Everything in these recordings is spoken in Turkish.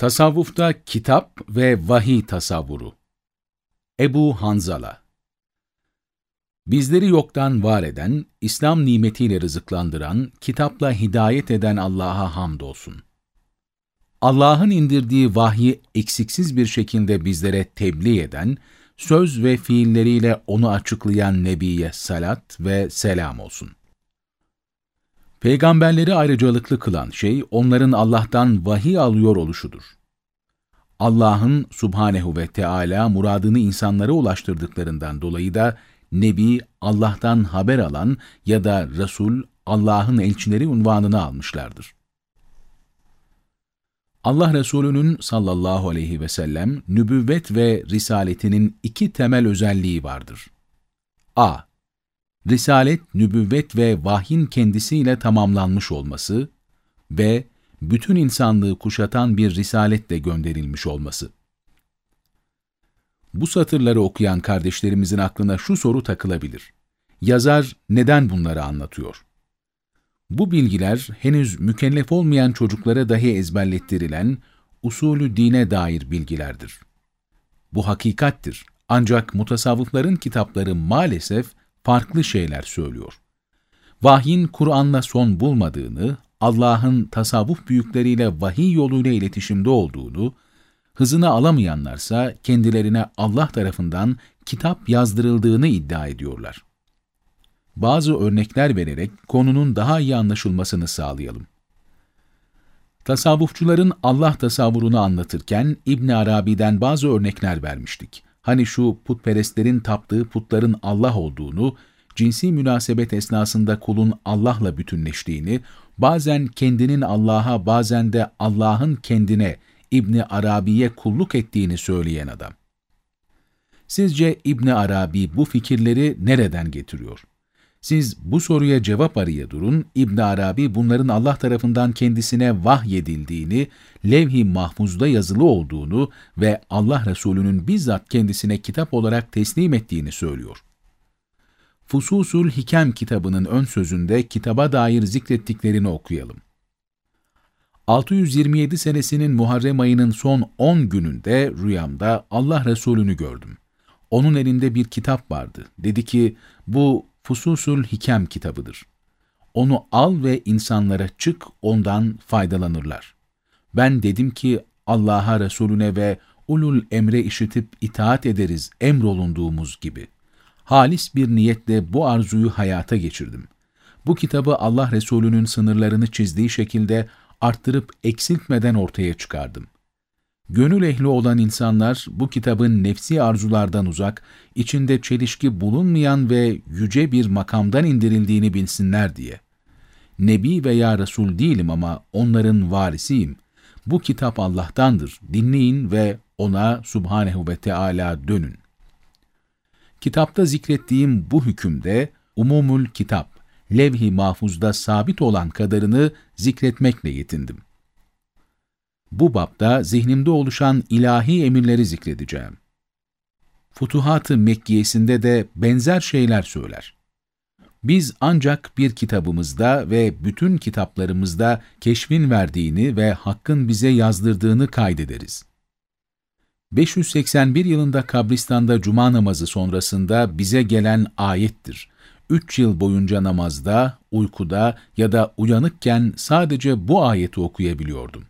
Tasavvufta kitap ve vahiy tasavvuru Ebu Hanzala Bizleri yoktan var eden, İslam nimetiyle rızıklandıran, kitapla hidayet eden Allah'a hamdolsun. Allah'ın indirdiği vahyi eksiksiz bir şekilde bizlere tebliğ eden, söz ve fiilleriyle onu açıklayan Nebi'ye salat ve selam olsun. Peygamberleri ayrıcalıklı kılan şey, onların Allah'tan vahiy alıyor oluşudur. Allah'ın subhanehu ve Teala muradını insanlara ulaştırdıklarından dolayı da Nebi, Allah'tan haber alan ya da Resul, Allah'ın elçileri unvanını almışlardır. Allah Resulü'nün sallallahu aleyhi ve sellem nübüvvet ve risaletinin iki temel özelliği vardır. a. Risalet, nübüvvet ve vahyin kendisiyle tamamlanmış olması. b. Bütün insanlığı kuşatan bir risaletle gönderilmiş olması. Bu satırları okuyan kardeşlerimizin aklına şu soru takılabilir. Yazar neden bunları anlatıyor? Bu bilgiler henüz mükellef olmayan çocuklara dahi ezberlettirilen usulü dine dair bilgilerdir. Bu hakikattir. Ancak mutasavvıfların kitapları maalesef farklı şeyler söylüyor. Vahyin Kur'an'la son bulmadığını, Allah'ın tasavvuf büyükleriyle vahiy yoluyla iletişimde olduğunu, hızını alamayanlarsa kendilerine Allah tarafından kitap yazdırıldığını iddia ediyorlar. Bazı örnekler vererek konunun daha iyi anlaşılmasını sağlayalım. Tasavvufçuların Allah tasavvurunu anlatırken İbn Arabi'den bazı örnekler vermiştik. Hani şu putperestlerin taptığı putların Allah olduğunu, cinsi münasebet esnasında kulun Allah'la bütünleştiğini, bazen kendinin Allah'a bazen de Allah'ın kendine İbni Arabi'ye kulluk ettiğini söyleyen adam. Sizce İbni Arabi bu fikirleri nereden getiriyor? Siz bu soruya cevap araya durun, İbn Arabi bunların Allah tarafından kendisine vahyedildiğini, levh-i mahfuzda yazılı olduğunu ve Allah Resulü'nün bizzat kendisine kitap olarak teslim ettiğini söylüyor. Fususul Hikem kitabının ön sözünde kitaba dair zikrettiklerini okuyalım. 627 senesinin Muharrem ayının son 10 gününde rüyamda Allah Resulü'nü gördüm. Onun elinde bir kitap vardı. Dedi ki, bu Fususul Hikem kitabıdır. Onu al ve insanlara çık, ondan faydalanırlar. Ben dedim ki, Allah'a, Resulüne ve ulul emre işitip itaat ederiz emrolunduğumuz gibi. Halis bir niyetle bu arzuyu hayata geçirdim. Bu kitabı Allah Resulü'nün sınırlarını çizdiği şekilde arttırıp eksiltmeden ortaya çıkardım. Gönül ehli olan insanlar bu kitabın nefsi arzulardan uzak, içinde çelişki bulunmayan ve yüce bir makamdan indirildiğini bilsinler diye. Nebi veya Resul değilim ama onların varisiyim. Bu kitap Allah'tandır. Dinleyin ve ona Subhanehu ve Teala dönün. Kitapta zikrettiğim bu hükümde umumul kitap, levh-i mahfuzda sabit olan kadarını zikretmekle yetindim. Bu bapta zihnimde oluşan ilahi emirleri zikredeceğim. Futuhat-ı Mekkiyesinde de benzer şeyler söyler. Biz ancak bir kitabımızda ve bütün kitaplarımızda keşfin verdiğini ve Hakk'ın bize yazdırdığını kaydederiz. 581 yılında kabristanda cuma namazı sonrasında bize gelen ayettir üç yıl boyunca namazda, uykuda ya da uyanıkken sadece bu ayeti okuyabiliyordum.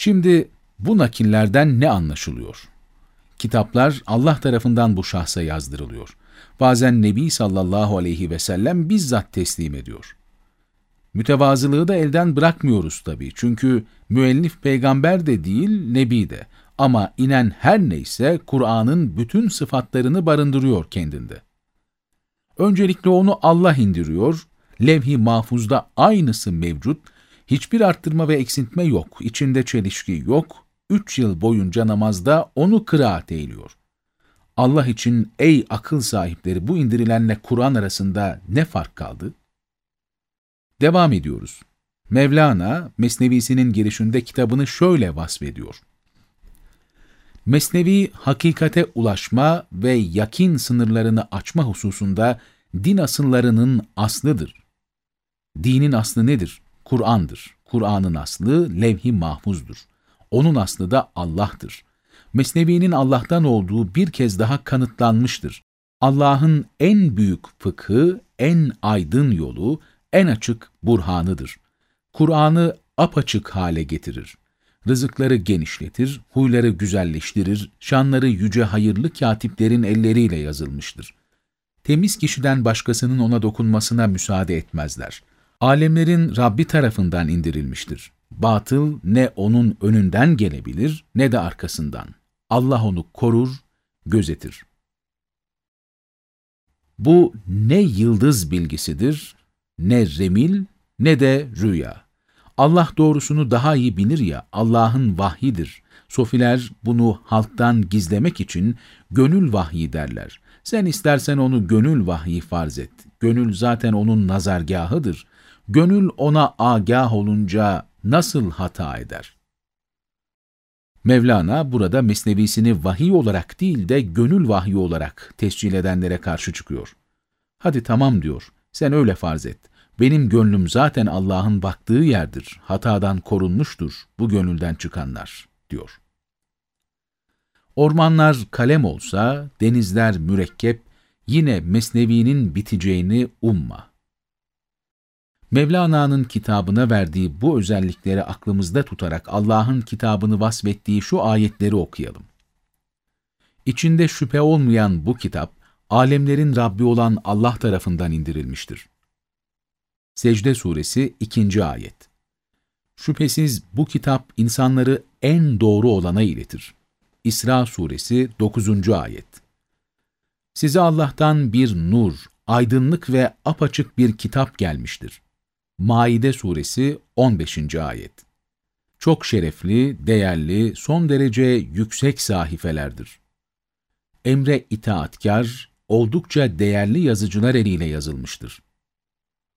Şimdi bu nakillerden ne anlaşılıyor? Kitaplar Allah tarafından bu şahsa yazdırılıyor. Bazen Nebi sallallahu aleyhi ve sellem bizzat teslim ediyor. Mütevazılığı da elden bırakmıyoruz tabii. Çünkü müellif peygamber de değil, nebi de. Ama inen her neyse Kur'an'ın bütün sıfatlarını barındırıyor kendinde. Öncelikle onu Allah indiriyor, levh-i mahfuzda aynısı mevcut, hiçbir arttırma ve eksiltme yok, içinde çelişki yok, üç yıl boyunca namazda onu kıraat eyliyor. Allah için ey akıl sahipleri bu indirilenle Kur'an arasında ne fark kaldı? Devam ediyoruz. Mevlana, Mesnevisi'nin girişinde kitabını şöyle vasfediyor. Mesnevi hakikate ulaşma ve yakin sınırlarını açma hususunda din asıllarının aslıdır. Dinin aslı nedir? Kur'an'dır. Kur'an'ın aslı levh-i mahfuzdur. Onun aslı da Allah'tır. Mesnevi'nin Allah'tan olduğu bir kez daha kanıtlanmıştır. Allah'ın en büyük fıkhı, en aydın yolu, en açık burhanıdır. Kur'an'ı apaçık hale getirir. Rızıkları genişletir, huyları güzelleştirir, şanları yüce hayırlı katiplerin elleriyle yazılmıştır. Temiz kişiden başkasının ona dokunmasına müsaade etmezler. Alemlerin Rabbi tarafından indirilmiştir. Batıl ne onun önünden gelebilir ne de arkasından. Allah onu korur, gözetir. Bu ne yıldız bilgisidir, ne remil, ne de rüya. Allah doğrusunu daha iyi bilir ya, Allah'ın vahyidir. Sofiler bunu halktan gizlemek için gönül vahyi derler. Sen istersen onu gönül vahyi farz et. Gönül zaten onun nazargahıdır. Gönül ona agah olunca nasıl hata eder? Mevlana burada mesnevisini vahiy olarak değil de gönül vahyi olarak tescil edenlere karşı çıkıyor. Hadi tamam diyor, sen öyle farz et. Benim gönlüm zaten Allah'ın baktığı yerdir, hatadan korunmuştur bu gönülden çıkanlar, diyor. Ormanlar kalem olsa, denizler mürekkep, yine mesnevinin biteceğini umma. Mevlana'nın kitabına verdiği bu özellikleri aklımızda tutarak Allah'ın kitabını vasfettiği şu ayetleri okuyalım. İçinde şüphe olmayan bu kitap, alemlerin Rabbi olan Allah tarafından indirilmiştir. Secde Suresi 2. Ayet Şüphesiz bu kitap insanları en doğru olana iletir. İsra Suresi 9. Ayet Size Allah'tan bir nur, aydınlık ve apaçık bir kitap gelmiştir. Maide Suresi 15. Ayet Çok şerefli, değerli, son derece yüksek sahifelerdir. Emre itaatkar, oldukça değerli yazıcılar eliyle yazılmıştır.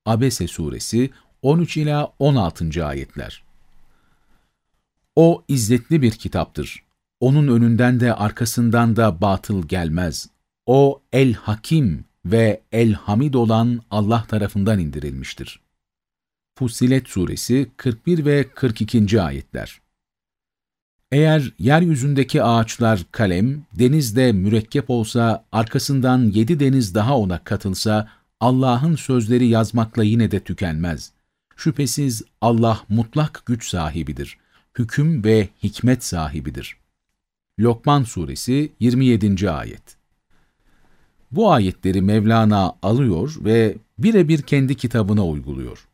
Abese Suresi 13 ila 16. ayetler. O izzetli bir kitaptır. Onun önünden de arkasından da batıl gelmez. O El-Hakim ve El-Hamid olan Allah tarafından indirilmiştir. Fussilet Suresi 41 ve 42. ayetler. Eğer yeryüzündeki ağaçlar kalem, denizde mürekkep olsa, arkasından yedi deniz daha ona katılsa, Allah'ın sözleri yazmakla yine de tükenmez. Şüphesiz Allah mutlak güç sahibidir. Hüküm ve hikmet sahibidir. Lokman Suresi 27. Ayet Bu ayetleri Mevlana alıyor ve birebir kendi kitabına uyguluyor.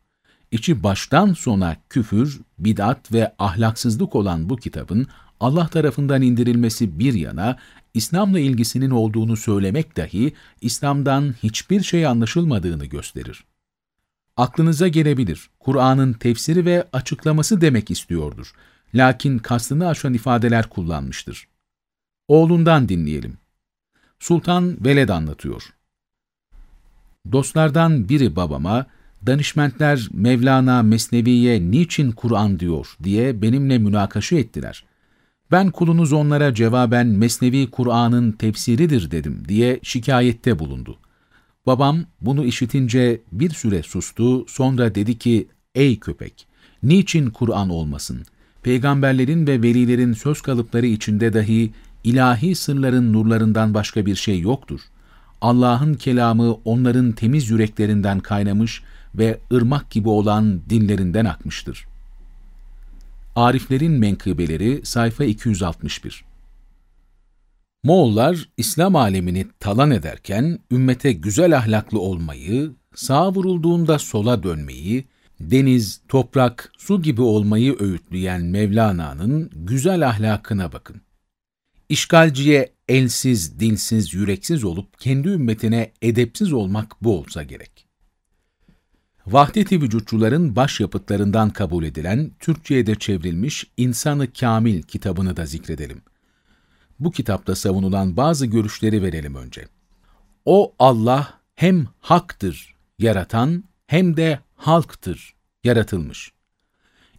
İçi baştan sona küfür, bid'at ve ahlaksızlık olan bu kitabın Allah tarafından indirilmesi bir yana, İslam'la ilgisinin olduğunu söylemek dahi İslam'dan hiçbir şey anlaşılmadığını gösterir. Aklınıza gelebilir, Kur'an'ın tefsiri ve açıklaması demek istiyordur. Lakin kastını aşan ifadeler kullanmıştır. Oğlundan dinleyelim. Sultan Veled anlatıyor. Dostlardan biri babama, danışmentler Mevlana Mesnevi'ye niçin Kur'an diyor diye benimle münakaşa ettiler. Ben kulunuz onlara cevaben Mesnevi Kur'an'ın tefsiridir dedim diye şikayette bulundu. Babam bunu işitince bir süre sustu, sonra dedi ki, ey köpek, niçin Kur'an olmasın? Peygamberlerin ve velilerin söz kalıpları içinde dahi ilahi sırların nurlarından başka bir şey yoktur. Allah'ın kelamı onların temiz yüreklerinden kaynamış ve ırmak gibi olan dinlerinden akmıştır. Ariflerin Menkıbeleri sayfa 261 Moğollar İslam alemini talan ederken ümmete güzel ahlaklı olmayı, sağa vurulduğunda sola dönmeyi, deniz, toprak, su gibi olmayı öğütleyen Mevlana'nın güzel ahlakına bakın. İşgalciye elsiz, dilsiz, yüreksiz olup kendi ümmetine edepsiz olmak bu olsa gerek. Vahdet-i vücutçuların başyapıtlarından kabul edilen, Türkçe'ye de çevrilmiş İnsanı Kamil kitabını da zikredelim. Bu kitapta savunulan bazı görüşleri verelim önce. O Allah hem haktır, yaratan, hem de halktır, yaratılmış.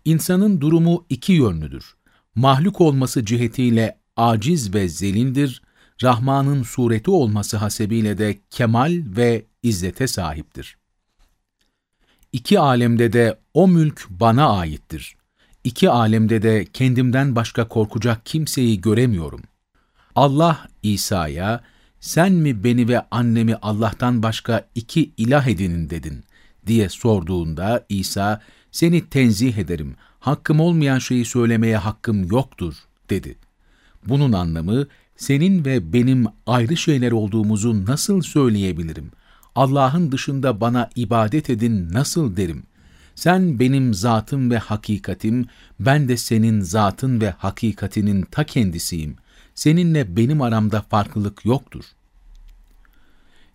İnsanın durumu iki yönlüdür. Mahluk olması cihetiyle aciz ve zelindir, Rahman'ın sureti olması hasebiyle de kemal ve izzete sahiptir. İki alemde de o mülk bana aittir. İki alemde de kendimden başka korkacak kimseyi göremiyorum. Allah İsa'ya, sen mi beni ve annemi Allah'tan başka iki ilah edinin dedin diye sorduğunda İsa, seni tenzih ederim, hakkım olmayan şeyi söylemeye hakkım yoktur dedi. Bunun anlamı, senin ve benim ayrı şeyler olduğumuzu nasıl söyleyebilirim? Allah'ın dışında bana ibadet edin nasıl derim? Sen benim zatım ve hakikatim, ben de senin zatın ve hakikatinin ta kendisiyim. Seninle benim aramda farklılık yoktur.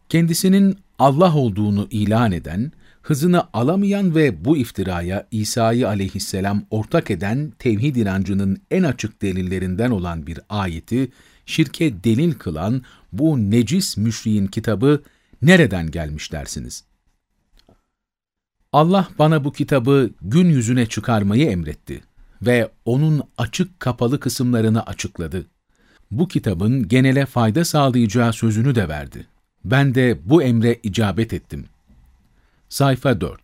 Kendisinin Allah olduğunu ilan eden, hızını alamayan ve bu iftiraya İsa'yı aleyhisselam ortak eden tevhid inancının en açık delillerinden olan bir ayeti, şirke delil kılan bu necis müşriğin kitabı nereden gelmiş dersiniz? Allah bana bu kitabı gün yüzüne çıkarmayı emretti ve onun açık kapalı kısımlarını açıkladı. Bu kitabın genele fayda sağlayacağı sözünü de verdi. Ben de bu emre icabet ettim. Sayfa 4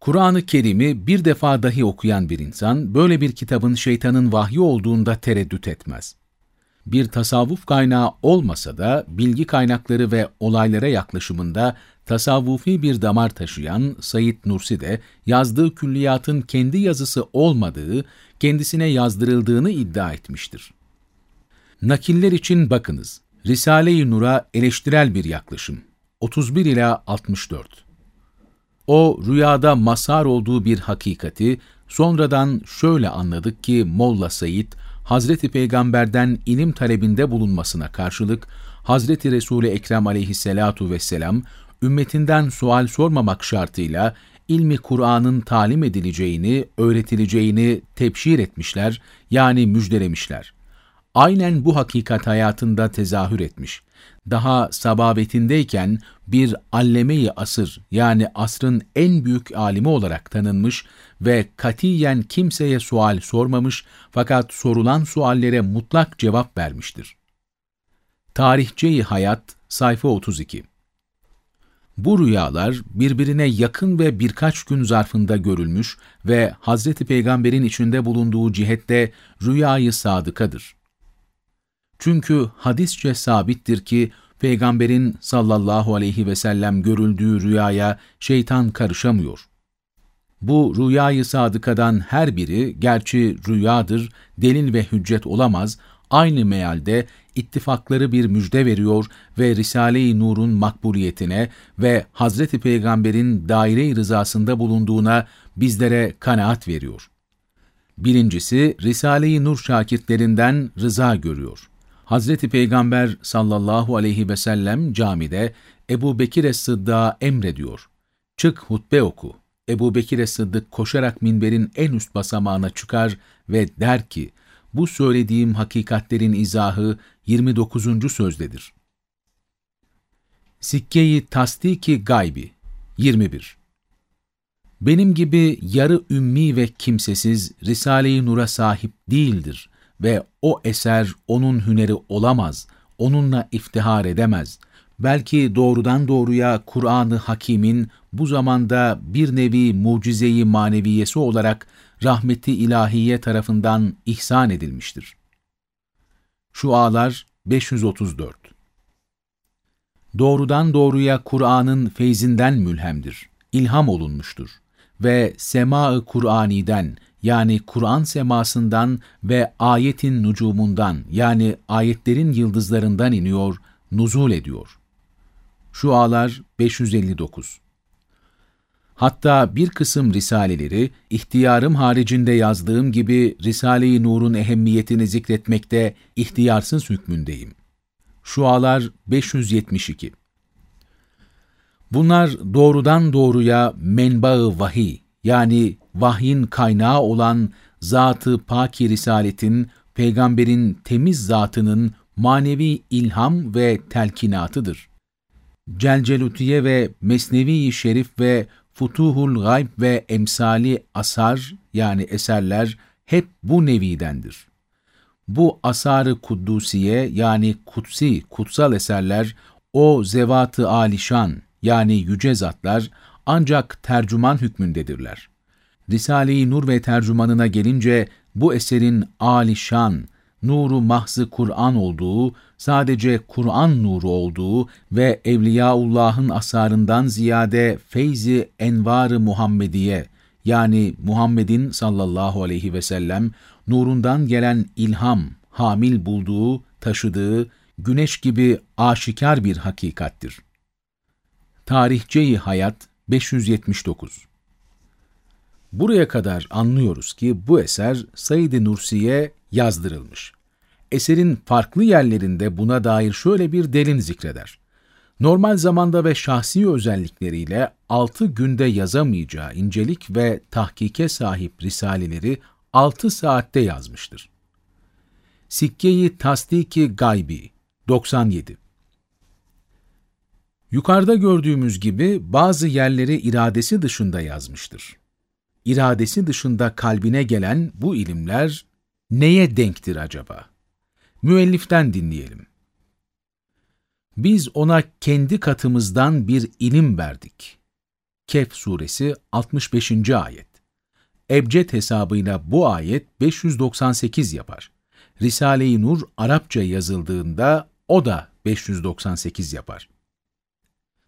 Kur'an-ı Kerim'i bir defa dahi okuyan bir insan, böyle bir kitabın şeytanın vahyi olduğunda tereddüt etmez. Bir tasavvuf kaynağı olmasa da, bilgi kaynakları ve olaylara yaklaşımında tasavvufi bir damar taşıyan Said Nursi de, yazdığı külliyatın kendi yazısı olmadığı, kendisine yazdırıldığını iddia etmiştir. Nakiller için bakınız, Risale-i Nur'a eleştirel bir yaklaşım. 31 ila 64. O rüyada masar olduğu bir hakikati sonradan şöyle anladık ki Molla Said Hazreti Peygamber'den ilim talebinde bulunmasına karşılık Hazreti Resul-i Ekrem aleyhissalatu vesselam ümmetinden sual sormamak şartıyla ilmi Kur'an'ın talim edileceğini, öğretileceğini tebşir etmişler yani müjdelemişler. Aynen bu hakikat hayatında tezahür etmiş daha sababetindeyken bir alleme-i asır yani asrın en büyük alimi olarak tanınmış ve katiyen kimseye sual sormamış fakat sorulan suallere mutlak cevap vermiştir. Tarihçeyi Hayat sayfa 32 Bu rüyalar birbirine yakın ve birkaç gün zarfında görülmüş ve Hazreti Peygamber'in içinde bulunduğu cihette rüyayı sadıkadır. Çünkü hadisçe sabittir ki Peygamberin sallallahu aleyhi ve sellem görüldüğü rüyaya şeytan karışamıyor. Bu rüyayı sadıkadan her biri gerçi rüyadır, delil ve hüccet olamaz, aynı mealde ittifakları bir müjde veriyor ve Risale-i Nur'un makbuliyetine ve Hazreti Peygamber'in daire-i rızasında bulunduğuna bizlere kanaat veriyor. Birincisi, Risale-i Nur şakirtlerinden rıza görüyor. Hazreti Peygamber sallallahu aleyhi ve sellem camide Ebu Bekir'e Sıddık'a emrediyor. Çık hutbe oku. Ebu Bekir'e Sıddık koşarak minberin en üst basamağına çıkar ve der ki, bu söylediğim hakikatlerin izahı 29. sözdedir. Sikkeyi Tasdiki Gaybi 21 Benim gibi yarı ümmi ve kimsesiz Risale-i Nur'a sahip değildir ve o eser onun hüneri olamaz, onunla iftihar edemez. Belki doğrudan doğruya Kur'an-ı Hakîm'in bu zamanda bir nevi mucizeyi maneviyesi olarak rahmeti ilahiye tarafından ihsan edilmiştir. Şualar 534 Doğrudan doğruya Kur'an'ın feyzinden mülhemdir, ilham olunmuştur ve sema-ı Kur'ani'den yani Kur'an semasından ve ayetin nucumundan yani ayetlerin yıldızlarından iniyor, nuzul ediyor. Şualar 559 Hatta bir kısım risaleleri, ihtiyarım haricinde yazdığım gibi Risale-i Nur'un ehemmiyetini zikretmekte ihtiyarsız hükmündeyim. Şualar 572 Bunlar doğrudan doğruya menba-ı vahiy, yani vahyin kaynağı olan Zat-ı Paki Risaletin, peygamberin temiz zatının manevi ilham ve telkinatıdır. Celcelutiye ve Mesnevi-i Şerif ve Futuhul Gayb ve emsali asar yani eserler hep bu nevidendir. Bu asarı kuddusiye yani kutsi, kutsal eserler o zevat-ı alişan yani yüce zatlar ancak tercüman hükmündedirler. Risale-i Nur ve tercümanına gelince bu eserin alişan, nuru mahzı Kur'an olduğu, sadece Kur'an nuru olduğu ve Evliyaullah'ın asarından ziyade feyzi envarı Muhammediye, yani Muhammed'in sallallahu aleyhi ve sellem nurundan gelen ilham, hamil bulduğu, taşıdığı, güneş gibi aşikar bir hakikattir. Tarihçeyi Hayat 579 Buraya kadar anlıyoruz ki bu eser Said-i Nursi'ye yazdırılmış. Eserin farklı yerlerinde buna dair şöyle bir delin zikreder. Normal zamanda ve şahsi özellikleriyle altı günde yazamayacağı incelik ve tahkike sahip risaleleri altı saatte yazmıştır. Sikke-i Tasdiki Gaybi 97 Yukarıda gördüğümüz gibi bazı yerleri iradesi dışında yazmıştır. İradesi dışında kalbine gelen bu ilimler neye denktir acaba? Müelliften dinleyelim. Biz ona kendi katımızdan bir ilim verdik. Kehf suresi 65. ayet. Ebced hesabıyla bu ayet 598 yapar. Risale-i Nur Arapça yazıldığında o da 598 yapar.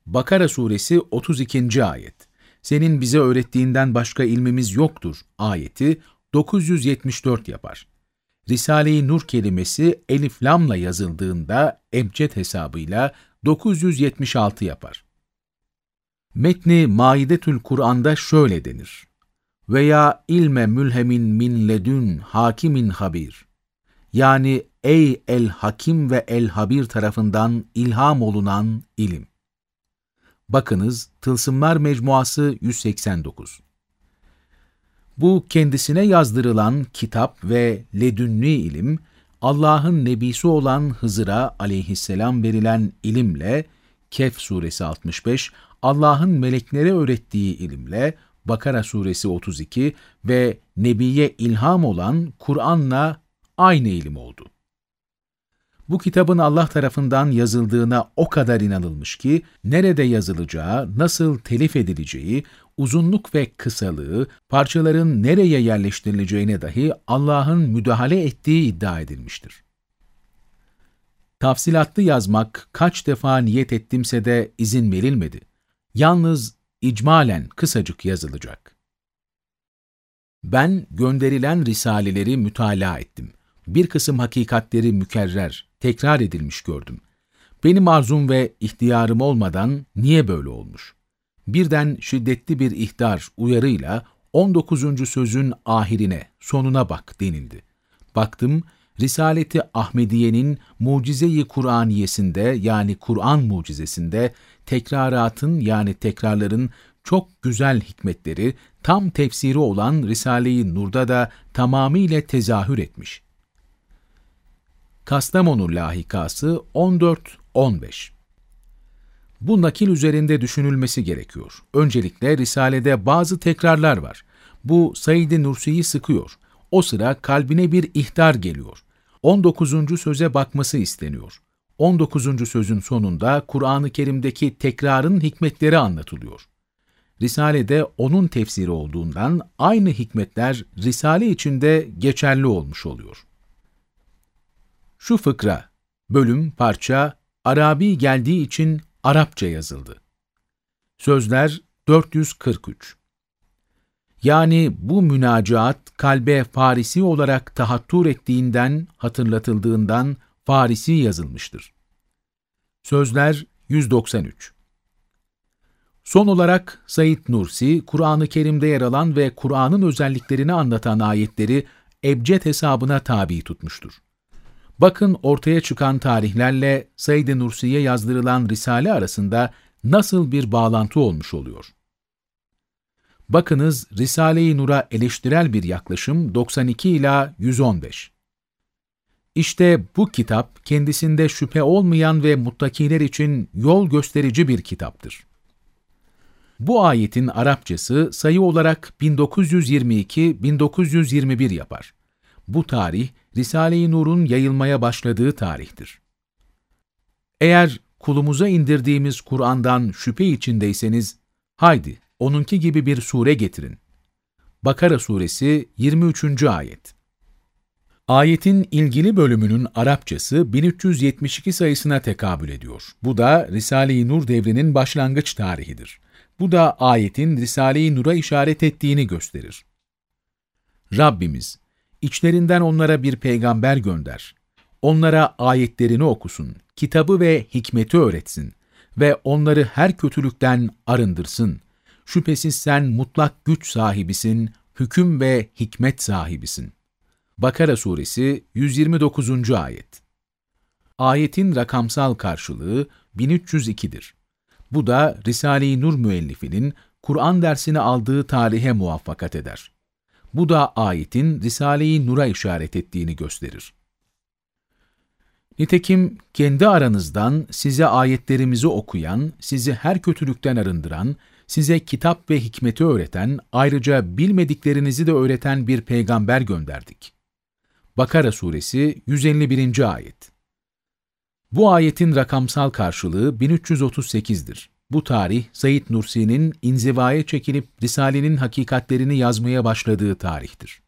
Bakara suresi 32. ayet. Senin bize öğrettiğinden başka ilmimiz yoktur ayeti 974 yapar. Risale-i Nur kelimesi elif lamla yazıldığında ebced hesabıyla 976 yapar. Metni Maidetül Kur'an'da şöyle denir. Veya ilme mülhemin min ledün hakimin habir. Yani ey el hakim ve el habir tarafından ilham olunan ilim. Bakınız Tılsımlar Mecmuası 189. Bu kendisine yazdırılan kitap ve ledünni ilim, Allah'ın nebisi olan Hızır'a aleyhisselam verilen ilimle, Kehf suresi 65, Allah'ın meleklere öğrettiği ilimle, Bakara suresi 32 ve Nebiye ilham olan Kur'an'la aynı ilim oldu. Bu kitabın Allah tarafından yazıldığına o kadar inanılmış ki, nerede yazılacağı, nasıl telif edileceği, uzunluk ve kısalığı, parçaların nereye yerleştirileceğine dahi Allah'ın müdahale ettiği iddia edilmiştir. Tafsilatlı yazmak kaç defa niyet ettimse de izin verilmedi. Yalnız icmalen kısacık yazılacak. Ben gönderilen risaleleri mütalaa ettim. Bir kısım hakikatleri mükerrer, tekrar edilmiş gördüm. Benim arzum ve ihtiyarım olmadan niye böyle olmuş? Birden şiddetli bir ihtar uyarıyla 19. sözün ahirine, sonuna bak denildi. Baktım, Risaleti Ahmediye'nin Mucize-i Kur'aniyesinde yani Kur'an mucizesinde tekraratın yani tekrarların çok güzel hikmetleri tam tefsiri olan Risale-i Nur'da da tamamıyla tezahür etmiş. Kastamonu lahikası 14-15 Bu nakil üzerinde düşünülmesi gerekiyor. Öncelikle Risale'de bazı tekrarlar var. Bu Said-i Nursi'yi sıkıyor. O sıra kalbine bir ihtar geliyor. 19. söze bakması isteniyor. 19. sözün sonunda Kur'an-ı Kerim'deki tekrarın hikmetleri anlatılıyor. Risale'de onun tefsiri olduğundan aynı hikmetler Risale içinde geçerli olmuş oluyor. Şu fıkra, bölüm, parça, Arabi geldiği için Arapça yazıldı. Sözler 443 Yani bu münacaat kalbe Farisi olarak tahattur ettiğinden, hatırlatıldığından Farisi yazılmıştır. Sözler 193 Son olarak Said Nursi, Kur'an-ı Kerim'de yer alan ve Kur'an'ın özelliklerini anlatan ayetleri ebced hesabına tabi tutmuştur. Bakın ortaya çıkan tarihlerle Said-i Nursi'ye yazdırılan Risale arasında nasıl bir bağlantı olmuş oluyor. Bakınız Risale-i Nur'a eleştirel bir yaklaşım 92 ila 115. İşte bu kitap kendisinde şüphe olmayan ve muttakiler için yol gösterici bir kitaptır. Bu ayetin Arapçası sayı olarak 1922-1921 yapar. Bu tarih Risale-i Nur'un yayılmaya başladığı tarihtir. Eğer kulumuza indirdiğimiz Kur'an'dan şüphe içindeyseniz, haydi onunki gibi bir sure getirin. Bakara suresi 23. ayet. Ayetin ilgili bölümünün Arapçası 1372 sayısına tekabül ediyor. Bu da Risale-i Nur devrinin başlangıç tarihidir. Bu da ayetin Risale-i Nur'a işaret ettiğini gösterir. Rabbimiz, içlerinden onlara bir peygamber gönder. Onlara ayetlerini okusun, kitabı ve hikmeti öğretsin ve onları her kötülükten arındırsın. Şüphesiz sen mutlak güç sahibisin, hüküm ve hikmet sahibisin. Bakara suresi 129. ayet. Ayetin rakamsal karşılığı 1302'dir. Bu da Risale-i Nur müellifinin Kur'an dersini aldığı tarihe muvaffakat eder. Bu da ayetin Risale-i Nur'a işaret ettiğini gösterir. Nitekim kendi aranızdan size ayetlerimizi okuyan, sizi her kötülükten arındıran, size kitap ve hikmeti öğreten, ayrıca bilmediklerinizi de öğreten bir peygamber gönderdik. Bakara suresi 151. ayet. Bu ayetin rakamsal karşılığı 1338'dir. Bu tarih, Said Nursi'nin inzivaya çekilip Risale'nin hakikatlerini yazmaya başladığı tarihtir.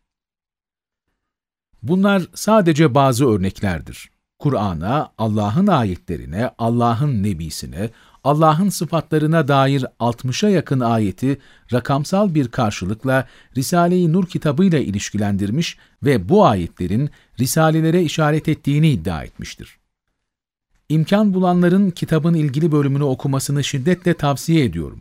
Bunlar sadece bazı örneklerdir. Kur'an'a, Allah'ın ayetlerine, Allah'ın nebisine, Allah'ın sıfatlarına dair 60'a yakın ayeti rakamsal bir karşılıkla Risale-i Nur kitabıyla ilişkilendirmiş ve bu ayetlerin risalelere işaret ettiğini iddia etmiştir. İmkan bulanların kitabın ilgili bölümünü okumasını şiddetle tavsiye ediyorum.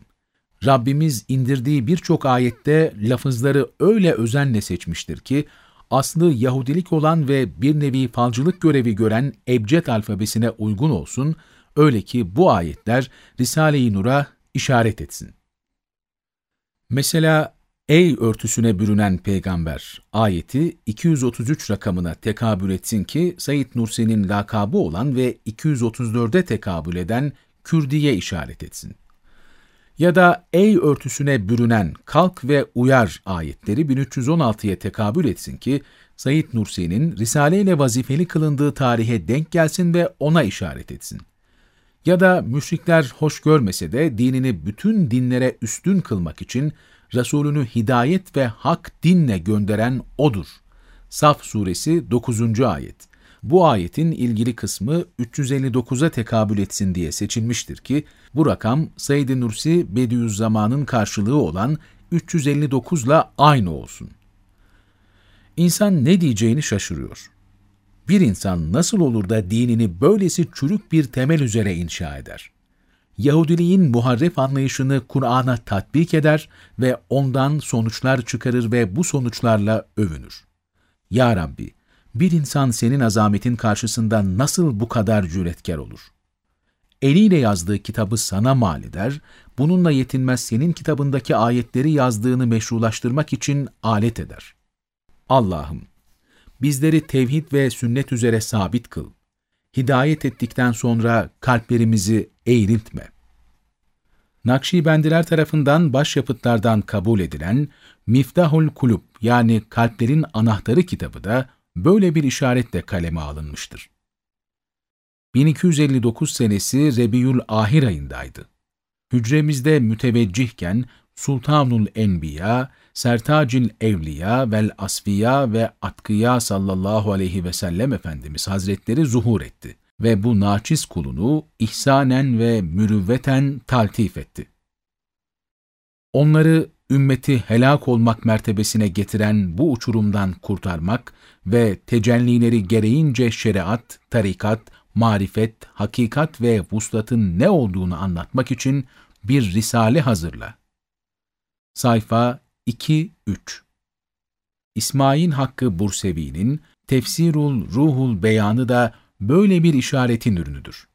Rabbimiz indirdiği birçok ayette lafızları öyle özenle seçmiştir ki, aslı Yahudilik olan ve bir nevi falcılık görevi gören ebced alfabesine uygun olsun, öyle ki bu ayetler Risale-i Nur'a işaret etsin. Mesela Ey örtüsüne bürünen peygamber ayeti 233 rakamına tekabül etsin ki Said Nursi'nin lakabı olan ve 234'e tekabül eden Kürdiye işaret etsin. Ya da ey örtüsüne bürünen kalk ve uyar ayetleri 1316'ya tekabül etsin ki Said Nursi'nin Risale ile vazifeli kılındığı tarihe denk gelsin ve ona işaret etsin. Ya da müşrikler hoş görmese de dinini bütün dinlere üstün kılmak için Resulünü hidayet ve hak dinle gönderen O'dur. Saf suresi 9. ayet. Bu ayetin ilgili kısmı 359'a tekabül etsin diye seçilmiştir ki, bu rakam Said-i Nursi Bediüzzaman'ın karşılığı olan 359 ile aynı olsun. İnsan ne diyeceğini şaşırıyor. Bir insan nasıl olur da dinini böylesi çürük bir temel üzere inşa eder? Yahudiliğin muharref anlayışını Kur'an'a tatbik eder ve ondan sonuçlar çıkarır ve bu sonuçlarla övünür. Ya Rabbi, bir insan senin azametin karşısında nasıl bu kadar cüretkar olur? Eliyle yazdığı kitabı sana mal eder, bununla yetinmez senin kitabındaki ayetleri yazdığını meşrulaştırmak için alet eder. Allah'ım, bizleri tevhid ve sünnet üzere sabit kıl. Hidayet ettikten sonra kalplerimizi eğriltme. Nakşibendiler tarafından başyapıtlardan kabul edilen Miftahul Kulub yani Kalplerin Anahtarı kitabı da böyle bir işaretle kaleme alınmıştır. 1259 senesi Rebiyül Ahir ayındaydı. Hücremizde müteveccihken Sultanul Enbiya, Sertacil Evliya vel Asfiya ve Atkıya sallallahu aleyhi ve sellem Efendimiz Hazretleri zuhur etti ve bu naçiz kulunu ihsanen ve mürüvveten taltif etti. Onları ümmeti helak olmak mertebesine getiren bu uçurumdan kurtarmak ve tecellileri gereğince şeriat, tarikat, marifet, hakikat ve vuslatın ne olduğunu anlatmak için bir risale hazırla. Sayfa 2-3 İsmail Hakkı Bursevi'nin Tefsirul Ruhul Beyanı da böyle bir işaretin ürünüdür.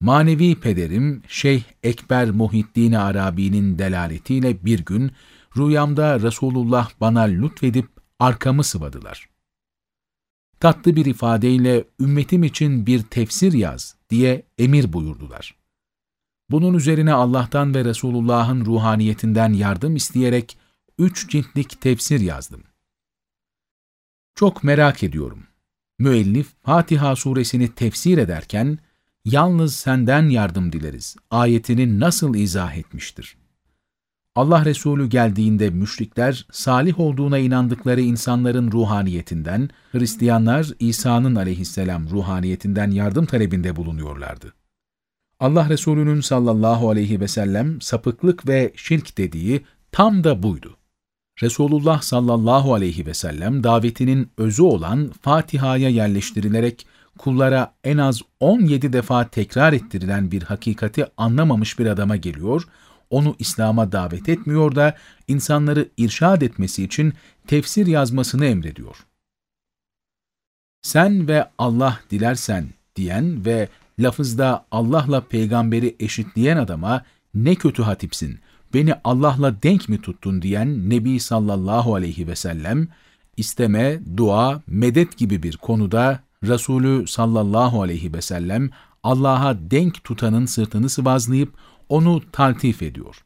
Manevi pederim Şeyh Ekber Muhiddin Arabi'nin delaletiyle bir gün rüyamda Resulullah bana lütfedip arkamı sıvadılar. Tatlı bir ifadeyle ümmetim için bir tefsir yaz diye emir buyurdular. Bunun üzerine Allah'tan ve Resulullah'ın ruhaniyetinden yardım isteyerek üç ciltlik tefsir yazdım. Çok merak ediyorum. Müellif Fatiha suresini tefsir ederken, yalnız senden yardım dileriz ayetini nasıl izah etmiştir? Allah Resulü geldiğinde müşrikler, salih olduğuna inandıkları insanların ruhaniyetinden, Hristiyanlar İsa'nın aleyhisselam ruhaniyetinden yardım talebinde bulunuyorlardı. Allah Resulü'nün sallallahu aleyhi ve sellem sapıklık ve şirk dediği tam da buydu. Resulullah sallallahu aleyhi ve sellem davetinin özü olan Fatiha'ya yerleştirilerek kullara en az 17 defa tekrar ettirilen bir hakikati anlamamış bir adama geliyor, onu İslam'a davet etmiyor da insanları irşad etmesi için tefsir yazmasını emrediyor. Sen ve Allah dilersen diyen ve lafızda Allah'la peygamberi eşitleyen adama ne kötü hatipsin, beni Allah'la denk mi tuttun diyen Nebi sallallahu aleyhi ve sellem, isteme, dua, medet gibi bir konuda Resulü sallallahu aleyhi ve sellem Allah'a denk tutanın sırtını sıvazlayıp onu taltif ediyor.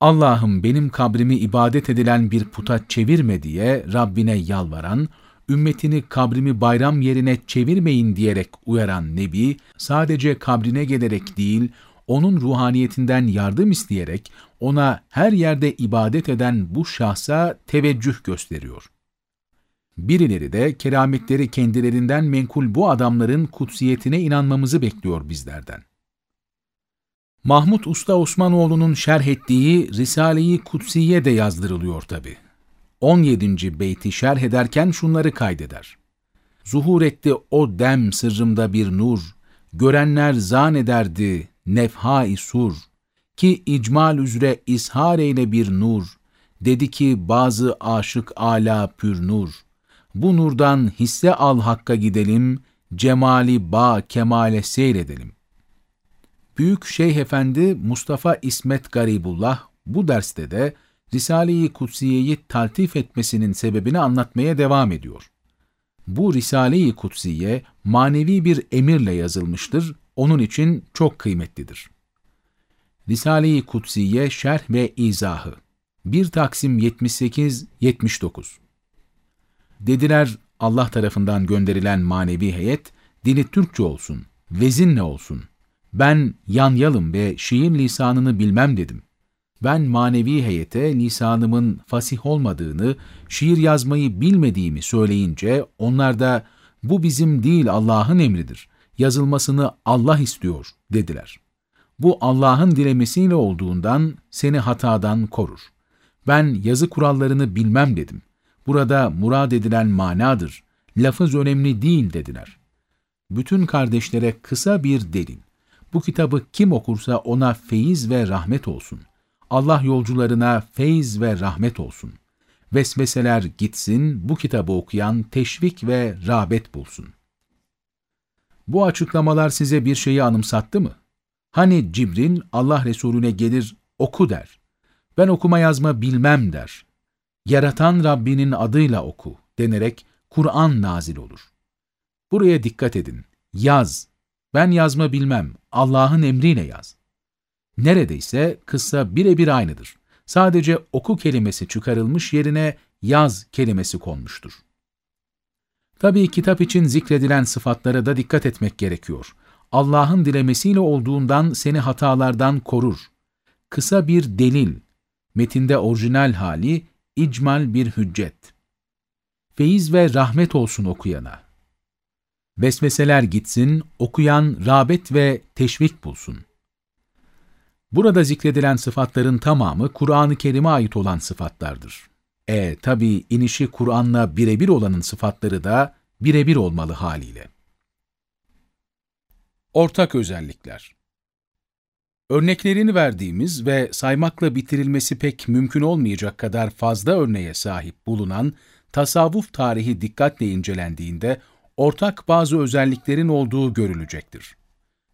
Allah'ım benim kabrimi ibadet edilen bir puta çevirme diye Rabbine yalvaran, ümmetini kabrimi bayram yerine çevirmeyin diyerek uyaran Nebi, sadece kabrine gelerek değil, onun ruhaniyetinden yardım isteyerek ona her yerde ibadet eden bu şahsa teveccüh gösteriyor. Birileri de kerametleri kendilerinden menkul bu adamların kutsiyetine inanmamızı bekliyor bizlerden. Mahmud Usta Osmanoğlu'nun şerh ettiği Risale-i Kutsiye de yazdırılıyor tabi. 17. beyti şerh ederken şunları kaydeder. Zuhur etti o dem sırrımda bir nur, görenler zan ederdi nefha-i sur, ki icmal üzere ishar eyle bir nur, dedi ki bazı aşık ala pür nur, bu nurdan hisse al hakka gidelim, cemali ba kemale seyredelim. Büyük Şeyh Efendi Mustafa İsmet Garibullah bu derste de Risale-i Kutsiye'yi taltif etmesinin sebebini anlatmaya devam ediyor. Bu Risale-i Kutsiye manevi bir emirle yazılmıştır, onun için çok kıymetlidir. Risale-i Kutsiye Şerh ve İzahı 1 Taksim 78-79 Dediler Allah tarafından gönderilen manevi heyet, dili Türkçe olsun, vezinle olsun, ben yanyalım ve şiir lisanını bilmem dedim. Ben manevi heyete lisanımın fasih olmadığını, şiir yazmayı bilmediğimi söyleyince onlar da bu bizim değil Allah'ın emridir. Yazılmasını Allah istiyor dediler. Bu Allah'ın dilemesiyle olduğundan seni hatadan korur. Ben yazı kurallarını bilmem dedim. Burada murad edilen manadır. Lafız önemli değil dediler. Bütün kardeşlere kısa bir delil. Bu kitabı kim okursa ona feyiz ve rahmet olsun. Allah yolcularına feyiz ve rahmet olsun. Vesveseler gitsin, bu kitabı okuyan teşvik ve rağbet bulsun. Bu açıklamalar size bir şeyi anımsattı mı? Hani Cibril Allah Resulüne gelir, oku der. Ben okuma yazma bilmem der. Yaratan Rabbinin adıyla oku denerek Kur'an nazil olur. Buraya dikkat edin. Yaz ben yazma bilmem, Allah'ın emriyle yaz. Neredeyse kıssa birebir aynıdır. Sadece oku kelimesi çıkarılmış yerine yaz kelimesi konmuştur. Tabii kitap için zikredilen sıfatlara da dikkat etmek gerekiyor. Allah'ın dilemesiyle olduğundan seni hatalardan korur. Kısa bir delil, metinde orijinal hali, icmal bir hüccet. Feyiz ve rahmet olsun okuyana. Vesveseler gitsin, okuyan rağbet ve teşvik bulsun. Burada zikredilen sıfatların tamamı Kur'an-ı Kerim'e ait olan sıfatlardır. E tabi inişi Kur'an'la birebir olanın sıfatları da birebir olmalı haliyle. Ortak özellikler Örneklerini verdiğimiz ve saymakla bitirilmesi pek mümkün olmayacak kadar fazla örneğe sahip bulunan tasavvuf tarihi dikkatle incelendiğinde ortak bazı özelliklerin olduğu görülecektir.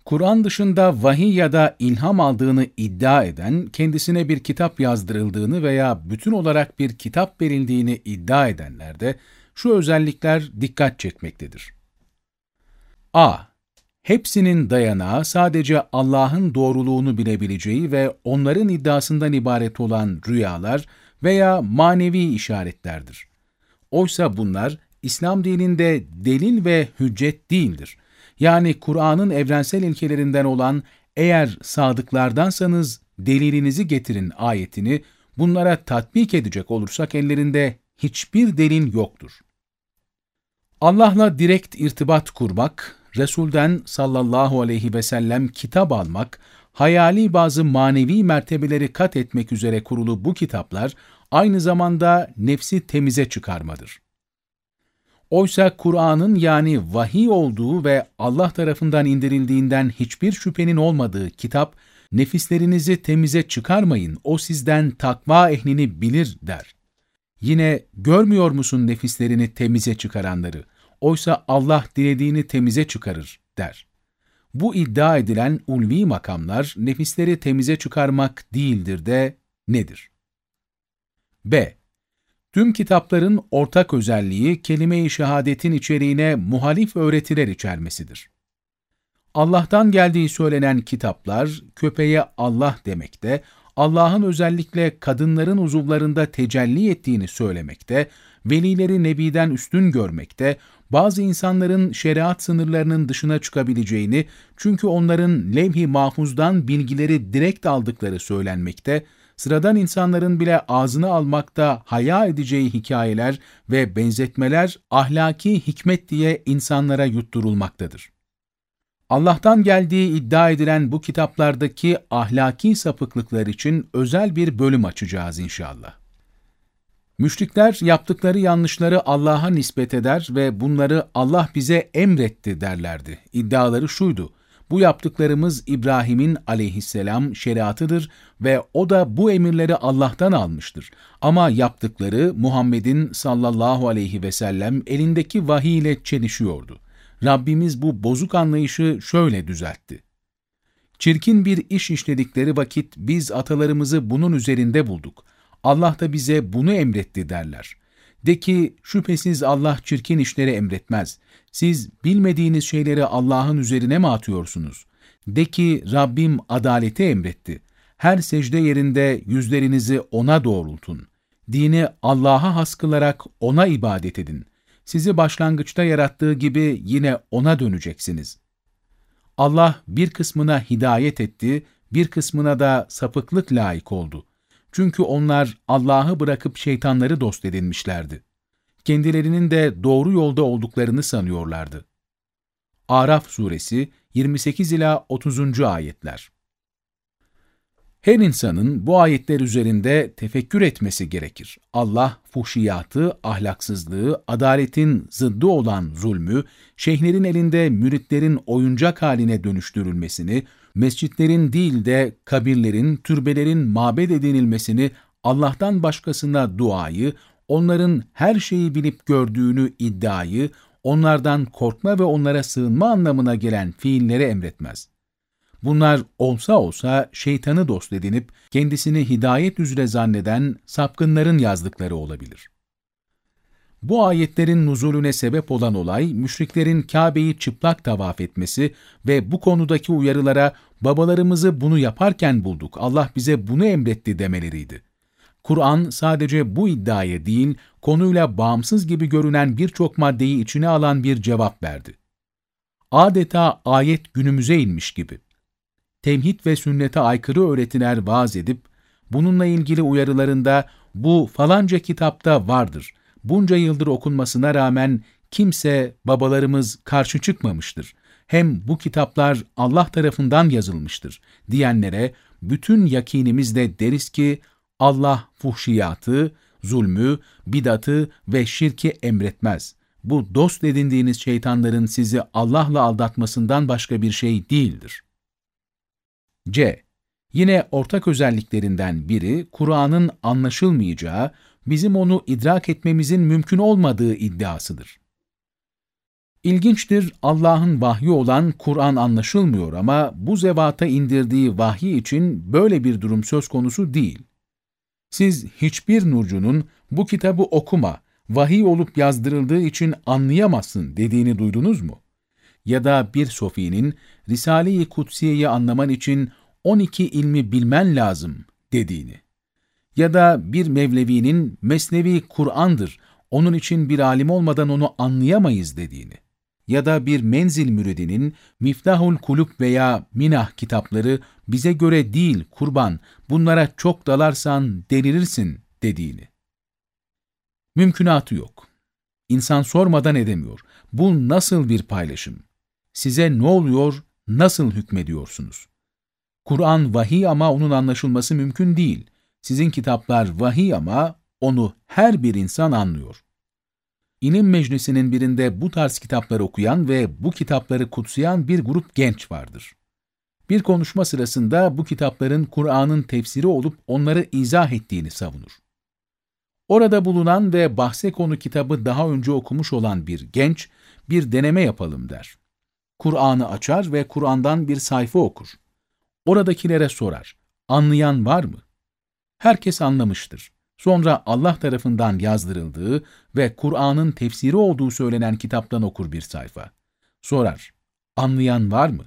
Kur'an dışında vahiy ya da ilham aldığını iddia eden, kendisine bir kitap yazdırıldığını veya bütün olarak bir kitap verildiğini iddia edenlerde şu özellikler dikkat çekmektedir. a. Hepsinin dayanağı sadece Allah'ın doğruluğunu bilebileceği ve onların iddiasından ibaret olan rüyalar veya manevi işaretlerdir. Oysa bunlar İslam dininde delil ve hüccet değildir. Yani Kur'an'ın evrensel ilkelerinden olan eğer sadıklardansanız delilinizi getirin ayetini bunlara tatbik edecek olursak ellerinde hiçbir delil yoktur. Allah'la direkt irtibat kurmak, Resul'den sallallahu aleyhi ve sellem kitap almak, hayali bazı manevi mertebeleri kat etmek üzere kurulu bu kitaplar, aynı zamanda nefsi temize çıkarmadır. Oysa Kur'an'ın yani vahiy olduğu ve Allah tarafından indirildiğinden hiçbir şüphenin olmadığı kitap, nefislerinizi temize çıkarmayın, o sizden takva ehlini bilir der. Yine görmüyor musun nefislerini temize çıkaranları? Oysa Allah dilediğini temize çıkarır der. Bu iddia edilen ulvi makamlar nefisleri temize çıkarmak değildir de nedir? B. Tüm kitapların ortak özelliği kelime-i şehadetin içeriğine muhalif öğretiler içermesidir. Allah'tan geldiği söylenen kitaplar, köpeğe Allah demekte, Allah'ın özellikle kadınların uzuvlarında tecelli ettiğini söylemekte, velileri Nebi'den üstün görmekte, bazı insanların şeriat sınırlarının dışına çıkabileceğini, çünkü onların levh-i mahfuzdan bilgileri direkt aldıkları söylenmekte, sıradan insanların bile ağzını almakta haya edeceği hikayeler ve benzetmeler ahlaki hikmet diye insanlara yutturulmaktadır. Allah'tan geldiği iddia edilen bu kitaplardaki ahlaki sapıklıklar için özel bir bölüm açacağız inşallah. Müşrikler yaptıkları yanlışları Allah'a nispet eder ve bunları Allah bize emretti derlerdi. İddiaları şuydu, bu yaptıklarımız İbrahim'in aleyhisselam şeriatıdır ve o da bu emirleri Allah'tan almıştır. Ama yaptıkları Muhammed'in sallallahu aleyhi ve sellem elindeki vahiy ile çelişiyordu. Rabbimiz bu bozuk anlayışı şöyle düzeltti. Çirkin bir iş işledikleri vakit biz atalarımızı bunun üzerinde bulduk. Allah da bize bunu emretti derler. De ki şüphesiz Allah çirkin işleri emretmez. Siz bilmediğiniz şeyleri Allah'ın üzerine mi atıyorsunuz? De ki Rabbim adaleti emretti. Her secde yerinde yüzlerinizi O'na doğrultun. Dini Allah'a has kılarak O'na ibadet edin. Sizi başlangıçta yarattığı gibi yine O'na döneceksiniz. Allah bir kısmına hidayet etti, bir kısmına da sapıklık layık oldu. Çünkü onlar Allah'ı bırakıp şeytanları dost edinmişlerdi. Kendilerinin de doğru yolda olduklarını sanıyorlardı. Araf suresi 28 ila 30. ayetler. Her insanın bu ayetler üzerinde tefekkür etmesi gerekir. Allah fuhşiyatı, ahlaksızlığı, adaletin zıddı olan zulmü, şeyhlerin elinde müritlerin oyuncak haline dönüştürülmesini, mescitlerin değil de kabirlerin, türbelerin mabed edinilmesini, Allah'tan başkasına duayı, onların her şeyi bilip gördüğünü iddiayı, onlardan korkma ve onlara sığınma anlamına gelen fiilleri emretmez. Bunlar olsa olsa şeytanı dost edinip kendisini hidayet üzere zanneden sapkınların yazdıkları olabilir. Bu ayetlerin nuzulüne sebep olan olay, müşriklerin Kabe'yi çıplak tavaf etmesi ve bu konudaki uyarılara babalarımızı bunu yaparken bulduk, Allah bize bunu emretti demeleriydi. Kur'an sadece bu iddiaya değil, konuyla bağımsız gibi görünen birçok maddeyi içine alan bir cevap verdi. Adeta ayet günümüze inmiş gibi. Temhid ve sünnete aykırı öğretiler vaaz edip, bununla ilgili uyarılarında bu falanca kitapta vardır, bunca yıldır okunmasına rağmen kimse babalarımız karşı çıkmamıştır. Hem bu kitaplar Allah tarafından yazılmıştır diyenlere bütün yakinimizle deriz ki Allah fuhşiyatı, zulmü, bidatı ve şirki emretmez. Bu dost edindiğiniz şeytanların sizi Allah'la aldatmasından başka bir şey değildir. C. Yine ortak özelliklerinden biri, Kur'an'ın anlaşılmayacağı, bizim onu idrak etmemizin mümkün olmadığı iddiasıdır. İlginçtir, Allah'ın vahyi olan Kur'an anlaşılmıyor ama bu zevata indirdiği vahiy için böyle bir durum söz konusu değil. Siz hiçbir nurcunun bu kitabı okuma, vahiy olup yazdırıldığı için anlayamazsın dediğini duydunuz mu? Ya da bir sofinin Risale-i Kutsiye'yi anlaman için 12 ilmi bilmen lazım dediğini. Ya da bir Mevlevi'nin Mesnevi Kur'an'dır, onun için bir alim olmadan onu anlayamayız dediğini. ya da bir menzil müridinin Miftahul Kulüp veya Minah kitapları bize göre değil kurban, bunlara çok dalarsan delirirsin dediğini. Mümkünatı yok. İnsan sormadan edemiyor. Bu nasıl bir paylaşım? Size ne oluyor, nasıl hükmediyorsunuz? Kur'an vahiy ama onun anlaşılması mümkün değil. Sizin kitaplar vahiy ama onu her bir insan anlıyor. İlim meclisinin birinde bu tarz kitapları okuyan ve bu kitapları kutsayan bir grup genç vardır. Bir konuşma sırasında bu kitapların Kur'an'ın tefsiri olup onları izah ettiğini savunur. Orada bulunan ve bahse konu kitabı daha önce okumuş olan bir genç, bir deneme yapalım der. Kur'an'ı açar ve Kur'an'dan bir sayfa okur. Oradakilere sorar, anlayan var mı? Herkes anlamıştır. Sonra Allah tarafından yazdırıldığı ve Kur'an'ın tefsiri olduğu söylenen kitaptan okur bir sayfa. Sorar, anlayan var mı?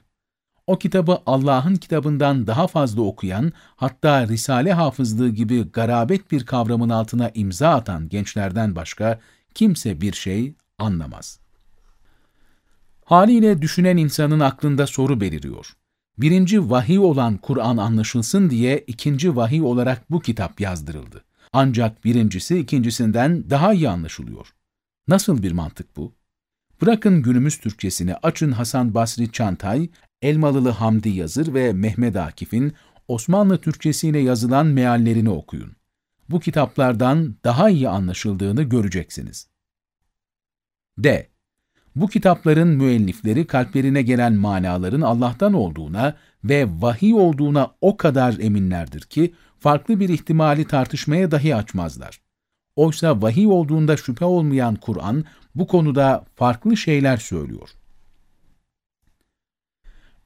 O kitabı Allah'ın kitabından daha fazla okuyan, hatta Risale hafızlığı gibi garabet bir kavramın altına imza atan gençlerden başka kimse bir şey anlamaz. Haliyle düşünen insanın aklında soru beliriyor. Birinci vahiy olan Kur'an anlaşılsın diye ikinci vahiy olarak bu kitap yazdırıldı. Ancak birincisi ikincisinden daha iyi anlaşılıyor. Nasıl bir mantık bu? Bırakın günümüz Türkçesini açın Hasan Basri Çantay, Elmalılı Hamdi Yazır ve Mehmet Akif'in Osmanlı Türkçesiyle yazılan meallerini okuyun. Bu kitaplardan daha iyi anlaşıldığını göreceksiniz. D. Bu kitapların müellifleri kalplerine gelen manaların Allah'tan olduğuna ve vahiy olduğuna o kadar eminlerdir ki farklı bir ihtimali tartışmaya dahi açmazlar. Oysa vahiy olduğunda şüphe olmayan Kur'an bu konuda farklı şeyler söylüyor.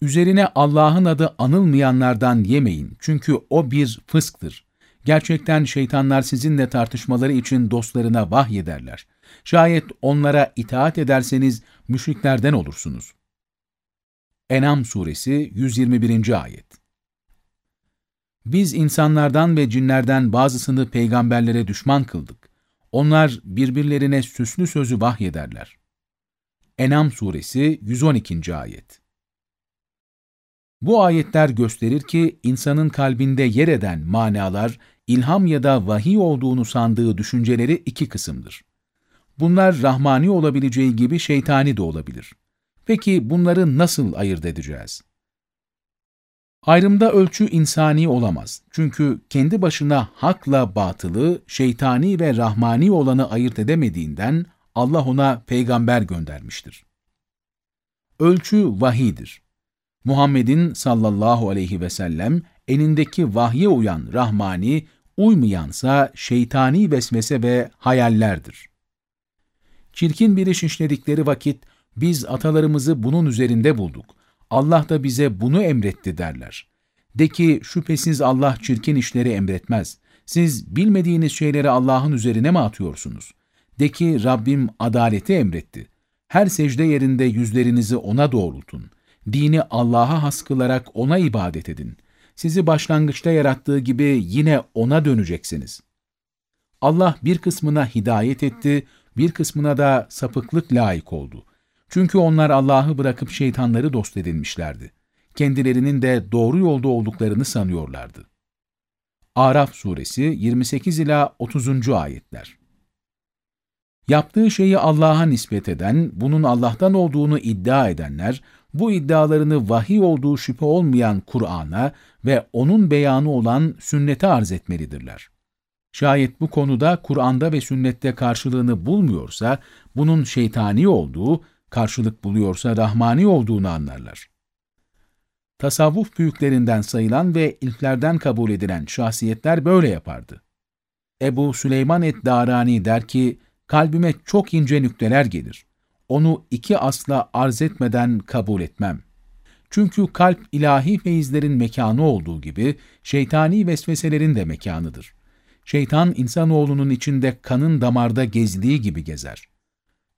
Üzerine Allah'ın adı anılmayanlardan yemeyin çünkü o bir fısktır. Gerçekten şeytanlar sizinle tartışmaları için dostlarına vahyederler. Şayet onlara itaat ederseniz müşriklerden olursunuz. Enam suresi 121. ayet Biz insanlardan ve cinlerden bazısını peygamberlere düşman kıldık. Onlar birbirlerine süslü sözü vahyederler. Enam suresi 112. ayet Bu ayetler gösterir ki insanın kalbinde yer eden manalar, ilham ya da vahiy olduğunu sandığı düşünceleri iki kısımdır. Bunlar rahmani olabileceği gibi şeytani de olabilir. Peki bunları nasıl ayırt edeceğiz? Ayrımda ölçü insani olamaz. Çünkü kendi başına hakla batılı, şeytani ve rahmani olanı ayırt edemediğinden Allah ona peygamber göndermiştir. Ölçü vahidir. Muhammed'in sallallahu aleyhi ve sellem elindeki vahye uyan rahmani, uymayansa şeytani vesvese ve hayallerdir. Çirkin bir iş işledikleri vakit biz atalarımızı bunun üzerinde bulduk. Allah da bize bunu emretti derler. De ki şüphesiz Allah çirkin işleri emretmez. Siz bilmediğiniz şeyleri Allah'ın üzerine mi atıyorsunuz? De ki Rabbim adaleti emretti. Her secde yerinde yüzlerinizi O'na doğrultun. Dini Allah'a has kılarak O'na ibadet edin. Sizi başlangıçta yarattığı gibi yine O'na döneceksiniz. Allah bir kısmına hidayet etti, bir kısmına da sapıklık layık oldu. Çünkü onlar Allah'ı bırakıp şeytanları dost edinmişlerdi. Kendilerinin de doğru yolda olduklarını sanıyorlardı. Araf suresi 28 ila 30. ayetler. Yaptığı şeyi Allah'a nispet eden, bunun Allah'tan olduğunu iddia edenler, bu iddialarını vahiy olduğu şüphe olmayan Kur'an'a ve onun beyanı olan sünnete arz etmelidirler. Şayet bu konuda Kur'an'da ve sünnette karşılığını bulmuyorsa, bunun şeytani olduğu, karşılık buluyorsa rahmani olduğunu anlarlar. Tasavvuf büyüklerinden sayılan ve ilklerden kabul edilen şahsiyetler böyle yapardı. Ebu Süleyman et-Darani der ki, kalbime çok ince nükteler gelir. Onu iki asla arz etmeden kabul etmem. Çünkü kalp ilahi feyizlerin mekanı olduğu gibi şeytani vesveselerin de mekanıdır. Şeytan insanoğlunun içinde kanın damarda gezdiği gibi gezer.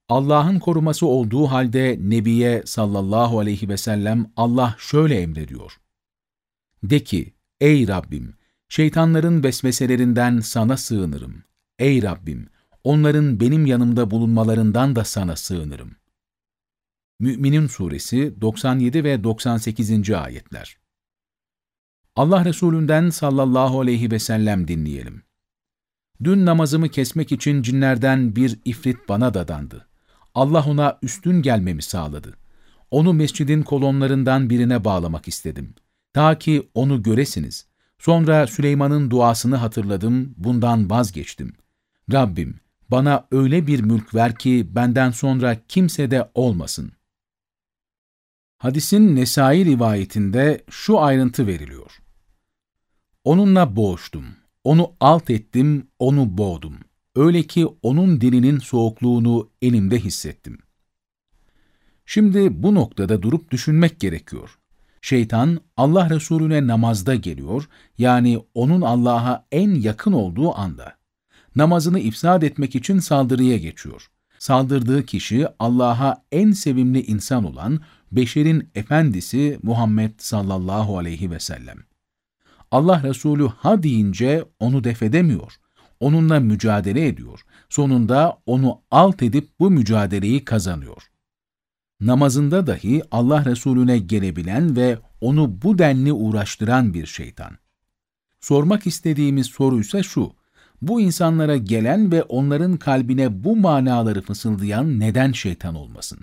Allah'ın koruması olduğu halde Nebiye sallallahu aleyhi ve sellem Allah şöyle emrediyor. De ki, ey Rabbim, şeytanların vesveselerinden sana sığınırım. Ey Rabbim, onların benim yanımda bulunmalarından da sana sığınırım. Mü'minin Suresi 97 ve 98. ayetler. Allah Resulünden sallallahu aleyhi ve sellem dinleyelim. Dün namazımı kesmek için cinlerden bir ifrit bana dadandı. Allah ona üstün gelmemi sağladı. Onu mescidin kolonlarından birine bağlamak istedim. Ta ki onu göresiniz. Sonra Süleyman'ın duasını hatırladım, bundan vazgeçtim. Rabbim, bana öyle bir mülk ver ki benden sonra kimse de olmasın. Hadisin Nesai rivayetinde şu ayrıntı veriliyor. Onunla boğuştum. Onu alt ettim, onu boğdum. Öyle ki onun dilinin soğukluğunu elimde hissettim. Şimdi bu noktada durup düşünmek gerekiyor. Şeytan Allah Resulüne namazda geliyor, yani onun Allah'a en yakın olduğu anda. Namazını ifsad etmek için saldırıya geçiyor. Saldırdığı kişi Allah'a en sevimli insan olan beşerin efendisi Muhammed sallallahu aleyhi ve sellem. Allah Resulü ha deyince onu defedemiyor. Onunla mücadele ediyor. Sonunda onu alt edip bu mücadeleyi kazanıyor. Namazında dahi Allah Resulüne gelebilen ve onu bu denli uğraştıran bir şeytan. Sormak istediğimiz soru ise şu, bu insanlara gelen ve onların kalbine bu manaları fısıldayan neden şeytan olmasın?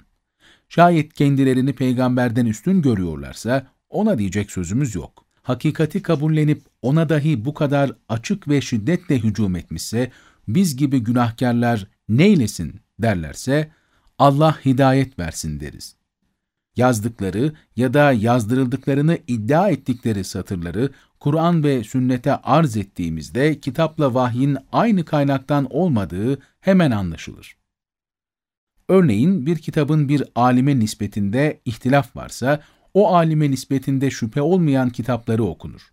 Şayet kendilerini peygamberden üstün görüyorlarsa ona diyecek sözümüz yok hakikati kabullenip ona dahi bu kadar açık ve şiddetle hücum etmişse, biz gibi günahkarlar neylesin derlerse, Allah hidayet versin deriz. Yazdıkları ya da yazdırıldıklarını iddia ettikleri satırları Kur'an ve sünnete arz ettiğimizde kitapla vahyin aynı kaynaktan olmadığı hemen anlaşılır. Örneğin bir kitabın bir alime nispetinde ihtilaf varsa, o alime nispetinde şüphe olmayan kitapları okunur.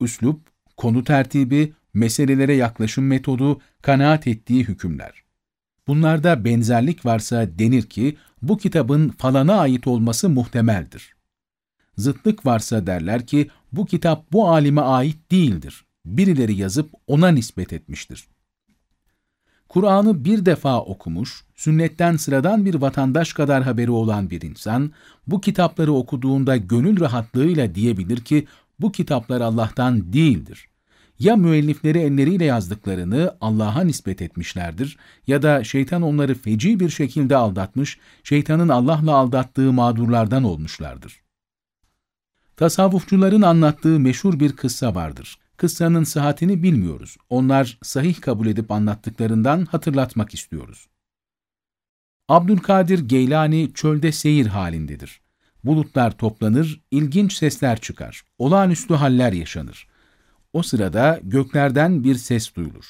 Üslup, konu tertibi, meselelere yaklaşım metodu, kanaat ettiği hükümler. Bunlarda benzerlik varsa denir ki, bu kitabın falana ait olması muhtemeldir. Zıtlık varsa derler ki, bu kitap bu alime ait değildir. Birileri yazıp ona nispet etmiştir. Kur'an'ı bir defa okumuş, sünnetten sıradan bir vatandaş kadar haberi olan bir insan, bu kitapları okuduğunda gönül rahatlığıyla diyebilir ki, bu kitaplar Allah'tan değildir. Ya müellifleri elleriyle yazdıklarını Allah'a nispet etmişlerdir ya da şeytan onları feci bir şekilde aldatmış, şeytanın Allah'la aldattığı mağdurlardan olmuşlardır. Tasavvufçuların anlattığı meşhur bir kıssa vardır kıssanın sıhhatini bilmiyoruz. Onlar sahih kabul edip anlattıklarından hatırlatmak istiyoruz. Abdülkadir Geylani çölde seyir halindedir. Bulutlar toplanır, ilginç sesler çıkar, olağanüstü haller yaşanır. O sırada göklerden bir ses duyulur.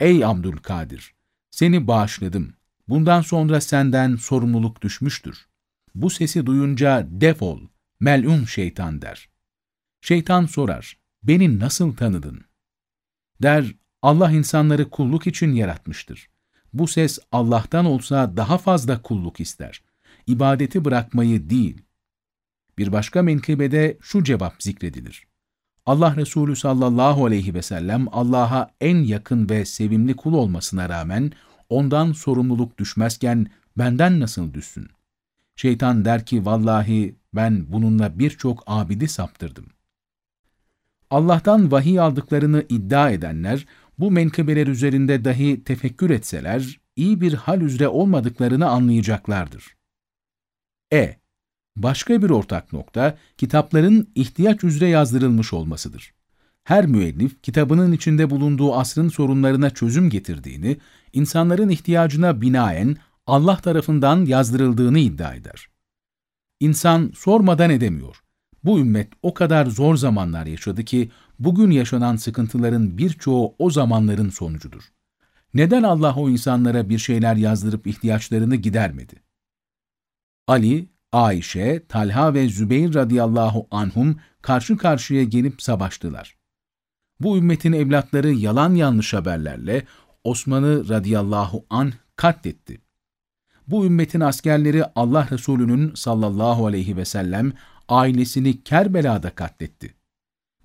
Ey Abdülkadir! Seni bağışladım. Bundan sonra senden sorumluluk düşmüştür. Bu sesi duyunca defol, melun şeytan der. Şeytan sorar, beni nasıl tanıdın? Der, Allah insanları kulluk için yaratmıştır. Bu ses Allah'tan olsa daha fazla kulluk ister. İbadeti bırakmayı değil. Bir başka menkıbede şu cevap zikredilir. Allah Resulü sallallahu aleyhi ve sellem Allah'a en yakın ve sevimli kul olmasına rağmen ondan sorumluluk düşmezken benden nasıl düşsün? Şeytan der ki vallahi ben bununla birçok abidi saptırdım. Allah'tan vahiy aldıklarını iddia edenler, bu menkıbeler üzerinde dahi tefekkür etseler, iyi bir hal üzere olmadıklarını anlayacaklardır. E. Başka bir ortak nokta, kitapların ihtiyaç üzere yazdırılmış olmasıdır. Her müellif, kitabının içinde bulunduğu asrın sorunlarına çözüm getirdiğini, insanların ihtiyacına binaen Allah tarafından yazdırıldığını iddia eder. İnsan sormadan edemiyor. Bu ümmet o kadar zor zamanlar yaşadı ki bugün yaşanan sıkıntıların birçoğu o zamanların sonucudur. Neden Allah o insanlara bir şeyler yazdırıp ihtiyaçlarını gidermedi? Ali, Ayşe, Talha ve Zübeyir radıyallahu anhum karşı karşıya gelip savaştılar. Bu ümmetin evlatları yalan yanlış haberlerle Osman'ı radıyallahu anh katletti. Bu ümmetin askerleri Allah Resulü'nün sallallahu aleyhi ve sellem ailesini Kerbela'da katletti.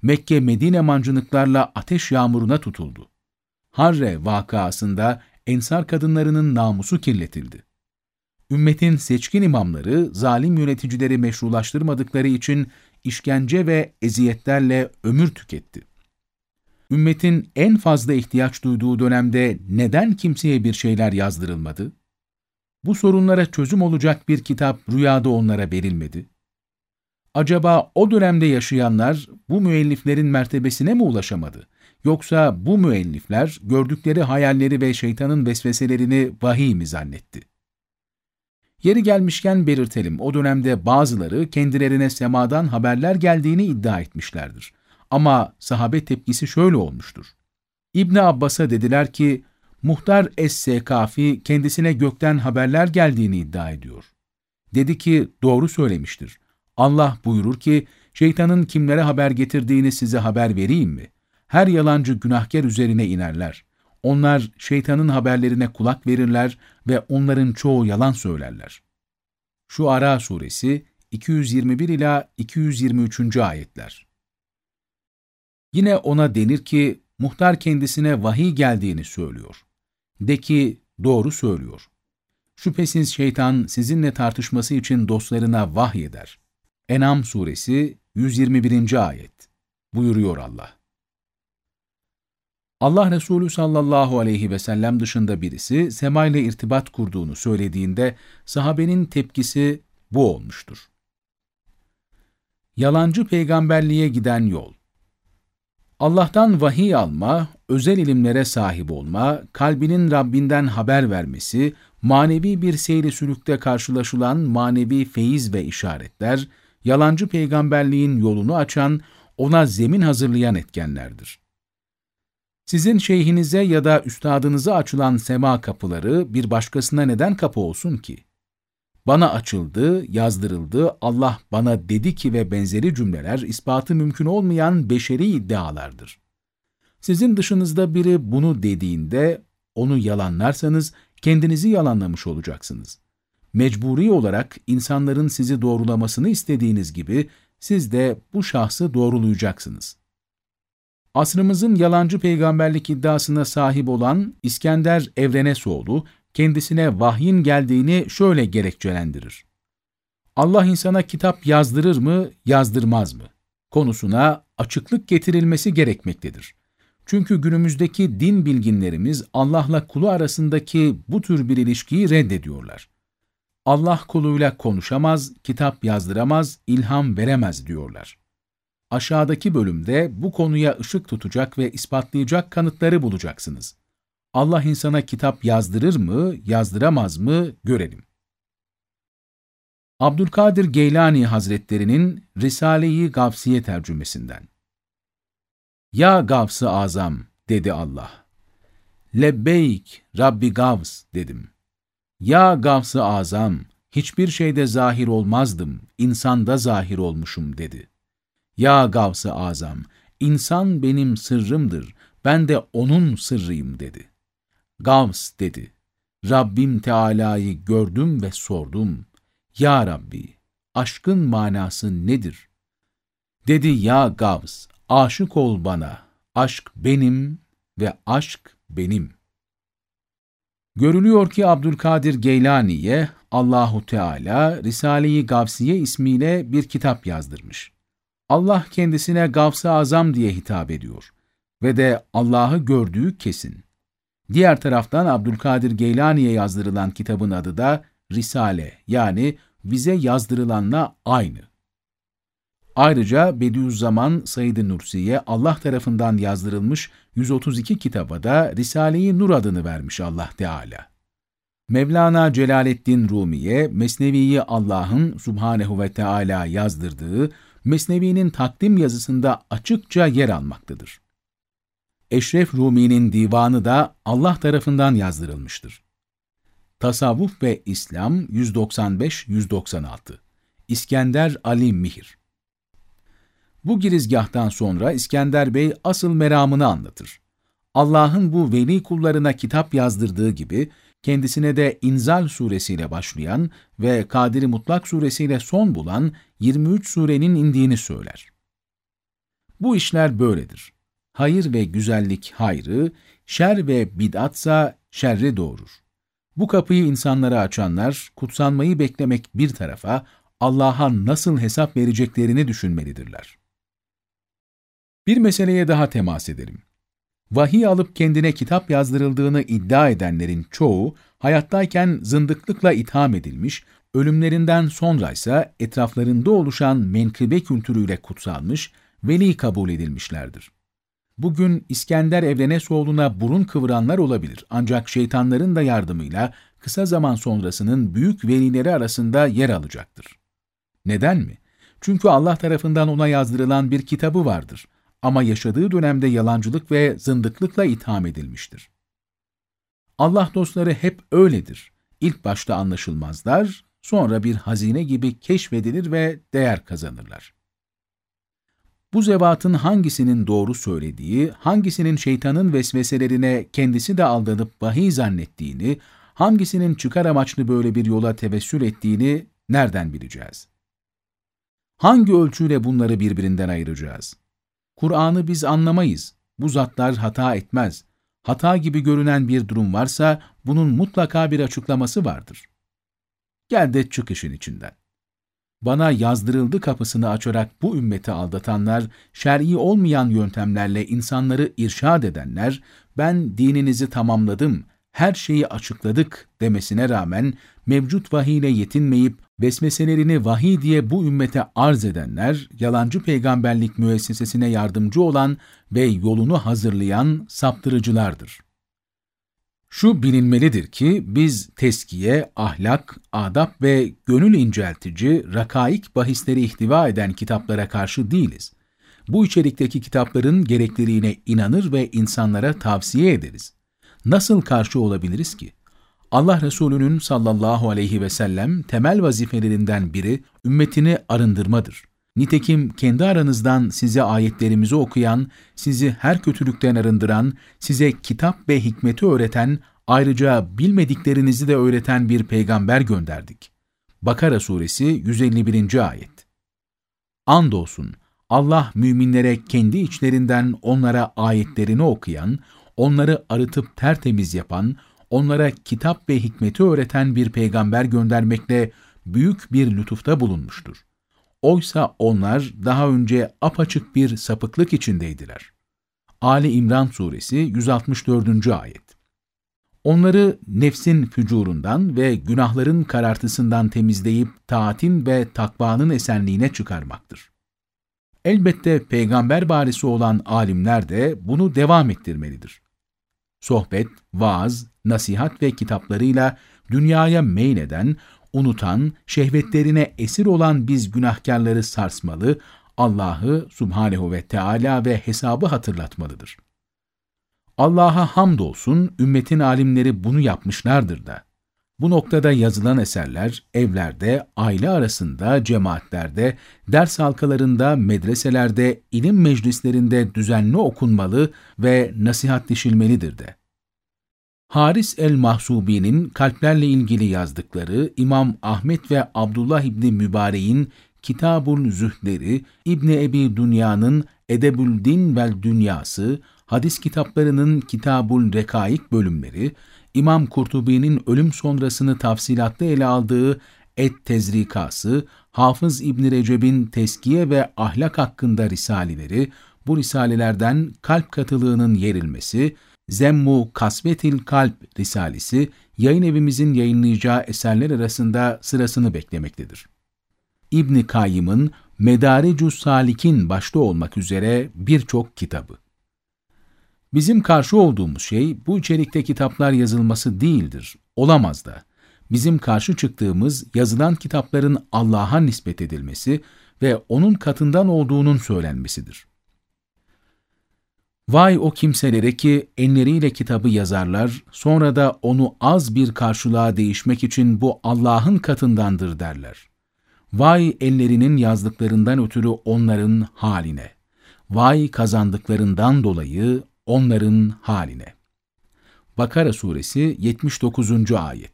Mekke Medine mancınıklarla ateş yağmuruna tutuldu. Harre vakasında ensar kadınlarının namusu kirletildi. Ümmetin seçkin imamları, zalim yöneticileri meşrulaştırmadıkları için işkence ve eziyetlerle ömür tüketti. Ümmetin en fazla ihtiyaç duyduğu dönemde neden kimseye bir şeyler yazdırılmadı? Bu sorunlara çözüm olacak bir kitap rüyada onlara verilmedi. Acaba o dönemde yaşayanlar bu müelliflerin mertebesine mi ulaşamadı? Yoksa bu müellifler gördükleri hayalleri ve şeytanın vesveselerini vahiy mi zannetti? Yeri gelmişken belirtelim, o dönemde bazıları kendilerine semadan haberler geldiğini iddia etmişlerdir. Ama sahabe tepkisi şöyle olmuştur. İbni Abbas'a dediler ki, Muhtar Es-Sekafi kendisine gökten haberler geldiğini iddia ediyor. Dedi ki, doğru söylemiştir. Allah buyurur ki, şeytanın kimlere haber getirdiğini size haber vereyim mi? Her yalancı günahkar üzerine inerler. Onlar şeytanın haberlerine kulak verirler ve onların çoğu yalan söylerler. Şu Ara suresi 221 ila 223. ayetler. Yine ona denir ki muhtar kendisine vahiy geldiğini söylüyor. De ki doğru söylüyor. Şüphesiz şeytan sizinle tartışması için dostlarına vahyeder. Enam suresi 121. ayet. Buyuruyor Allah. Allah Resulü sallallahu aleyhi ve sellem dışında birisi Sema irtibat kurduğunu söylediğinde sahabenin tepkisi bu olmuştur. Yalancı peygamberliğe giden yol Allah'tan vahiy alma, özel ilimlere sahip olma, kalbinin Rabbinden haber vermesi, manevi bir seyri sülükte karşılaşılan manevi feyiz ve işaretler, yalancı peygamberliğin yolunu açan, ona zemin hazırlayan etkenlerdir. Sizin şeyhinize ya da üstadınıza açılan sema kapıları bir başkasına neden kapı olsun ki? Bana açıldı, yazdırıldı, Allah bana dedi ki ve benzeri cümleler ispatı mümkün olmayan beşeri iddialardır. Sizin dışınızda biri bunu dediğinde onu yalanlarsanız kendinizi yalanlamış olacaksınız. Mecburi olarak insanların sizi doğrulamasını istediğiniz gibi siz de bu şahsı doğrulayacaksınız. Asrımızın yalancı peygamberlik iddiasına sahip olan İskender Evrenesoğlu, kendisine vahyin geldiğini şöyle gerekçelendirir. Allah insana kitap yazdırır mı, yazdırmaz mı? Konusuna açıklık getirilmesi gerekmektedir. Çünkü günümüzdeki din bilginlerimiz Allah'la kulu arasındaki bu tür bir ilişkiyi reddediyorlar. Allah kuluyla konuşamaz, kitap yazdıramaz, ilham veremez diyorlar. Aşağıdaki bölümde bu konuya ışık tutacak ve ispatlayacak kanıtları bulacaksınız. Allah insana kitap yazdırır mı, yazdıramaz mı görelim. Abdülkadir Geylani Hazretlerinin Risale-i Gavsiye tercümesinden. Ya Gavs-ı Azam dedi Allah. Lebbeyk Rabbi Gavs dedim. Ya Gavs-ı Azam hiçbir şeyde zahir olmazdım, insanda zahir olmuşum dedi. Ya Gavs-ı Azam insan benim sırrımdır, ben de onun sırrıyım dedi. Gavs dedi. Rabbim Teala'yı gördüm ve sordum. Ya Rabbi, aşkın manası nedir? Dedi ya Gavs, aşık ol bana, aşk benim ve aşk benim. Görülüyor ki Abdülkadir Geylani'ye Allahu Teala Risale-i Gavsiye ismiyle bir kitap yazdırmış. Allah kendisine Gavs-ı Azam diye hitap ediyor ve de Allah'ı gördüğü kesin. Diğer taraftan Abdülkadir Geylani'ye yazdırılan kitabın adı da Risale yani bize yazdırılanla aynı. Ayrıca Bediüzzaman Said-i Nursi'ye Allah tarafından yazdırılmış 132 kitaba da Risale-i Nur adını vermiş Allah Teala. Mevlana Celaleddin Rumi'ye Mesnevi'yi Allah'ın Subhanehu ve Teala yazdırdığı Mesnevi'nin takdim yazısında açıkça yer almaktadır. Eşref Rumi'nin divanı da Allah tarafından yazdırılmıştır. Tasavvuf ve İslam 195-196 İskender Ali Mihir Bu girizgahtan sonra İskender Bey asıl meramını anlatır. Allah'ın bu veli kullarına kitap yazdırdığı gibi, kendisine de İnzal suresiyle başlayan ve Kadir-i Mutlak suresiyle son bulan 23 surenin indiğini söyler. Bu işler böyledir hayır ve güzellik hayrı, şer ve bid'atsa şerri doğurur. Bu kapıyı insanlara açanlar, kutsanmayı beklemek bir tarafa, Allah'a nasıl hesap vereceklerini düşünmelidirler. Bir meseleye daha temas edelim. Vahiy alıp kendine kitap yazdırıldığını iddia edenlerin çoğu, hayattayken zındıklıkla itham edilmiş, ölümlerinden sonra ise etraflarında oluşan menkıbe kültürüyle kutsanmış, veli kabul edilmişlerdir. Bugün İskender Evrenesoğlu'na burun kıvıranlar olabilir ancak şeytanların da yardımıyla kısa zaman sonrasının büyük velileri arasında yer alacaktır. Neden mi? Çünkü Allah tarafından ona yazdırılan bir kitabı vardır ama yaşadığı dönemde yalancılık ve zındıklıkla itham edilmiştir. Allah dostları hep öyledir. İlk başta anlaşılmazlar, sonra bir hazine gibi keşfedilir ve değer kazanırlar. Bu zevatın hangisinin doğru söylediği, hangisinin şeytanın vesveselerine kendisi de aldanıp vahiy zannettiğini, hangisinin çıkar amaçlı böyle bir yola tevessül ettiğini nereden bileceğiz? Hangi ölçüyle bunları birbirinden ayıracağız? Kur'an'ı biz anlamayız. Bu zatlar hata etmez. Hata gibi görünen bir durum varsa bunun mutlaka bir açıklaması vardır. Gel de çık işin içinden. Bana yazdırıldı kapısını açarak bu ümmeti aldatanlar, şer'i olmayan yöntemlerle insanları irşad edenler, ben dininizi tamamladım, her şeyi açıkladık demesine rağmen mevcut vahiy ile yetinmeyip vesveselerini vahiy diye bu ümmete arz edenler, yalancı peygamberlik müessesesine yardımcı olan ve yolunu hazırlayan saptırıcılardır. Şu bilinmelidir ki biz teskiye, ahlak, adap ve gönül inceltici, rakaik bahisleri ihtiva eden kitaplara karşı değiliz. Bu içerikteki kitapların gerekliliğine inanır ve insanlara tavsiye ederiz. Nasıl karşı olabiliriz ki? Allah Resulü'nün sallallahu aleyhi ve sellem temel vazifelerinden biri ümmetini arındırmadır. Nitekim kendi aranızdan size ayetlerimizi okuyan, sizi her kötülükten arındıran, size kitap ve hikmeti öğreten, ayrıca bilmediklerinizi de öğreten bir peygamber gönderdik. Bakara suresi 151. ayet. Andolsun Allah müminlere kendi içlerinden onlara ayetlerini okuyan, onları arıtıp tertemiz yapan, onlara kitap ve hikmeti öğreten bir peygamber göndermekle büyük bir lütufta bulunmuştur. Oysa onlar daha önce apaçık bir sapıklık içindeydiler. Ali İmran Suresi 164. Ayet Onları nefsin fücurundan ve günahların karartısından temizleyip taatin ve takvanın esenliğine çıkarmaktır. Elbette peygamber barisi olan alimler de bunu devam ettirmelidir. Sohbet, vaaz, nasihat ve kitaplarıyla dünyaya meyleden, unutan, şehvetlerine esir olan biz günahkarları sarsmalı, Allah'ı Subhanehu ve Teala ve hesabı hatırlatmalıdır. Allah'a hamdolsun ümmetin alimleri bunu yapmışlardır da. Bu noktada yazılan eserler evlerde, aile arasında, cemaatlerde, ders halkalarında, medreselerde, ilim meclislerinde düzenli okunmalı ve nasihatleşilmelidir de. Haris el-Mahsubi'nin kalplerle ilgili yazdıkları İmam Ahmet ve Abdullah İbni Mübarek'in Kitabul Zühdleri, İbni Ebi Dünya'nın Edebül Din vel Dünyası, hadis kitaplarının Kitabul Rekaik bölümleri, İmam Kurtubi'nin ölüm sonrasını tafsilatlı ele aldığı Et Tezrikası, Hafız İbn Recep'in Teskiye ve Ahlak hakkında risaleleri, bu risalelerden kalp katılığının yerilmesi, Zemmu Kasvetil Kalp Risalesi, yayın evimizin yayınlayacağı eserler arasında sırasını beklemektedir. İbni Kayyım'ın Medarecus Salik'in başta olmak üzere birçok kitabı. Bizim karşı olduğumuz şey bu içerikte kitaplar yazılması değildir, olamaz da. Bizim karşı çıktığımız yazılan kitapların Allah'a nispet edilmesi ve O'nun katından olduğunun söylenmesidir. Vay o kimselere ki enleriyle kitabı yazarlar, sonra da onu az bir karşılığa değişmek için bu Allah'ın katındandır derler. Vay ellerinin yazdıklarından ötürü onların haline. Vay kazandıklarından dolayı onların haline. Bakara suresi 79. ayet.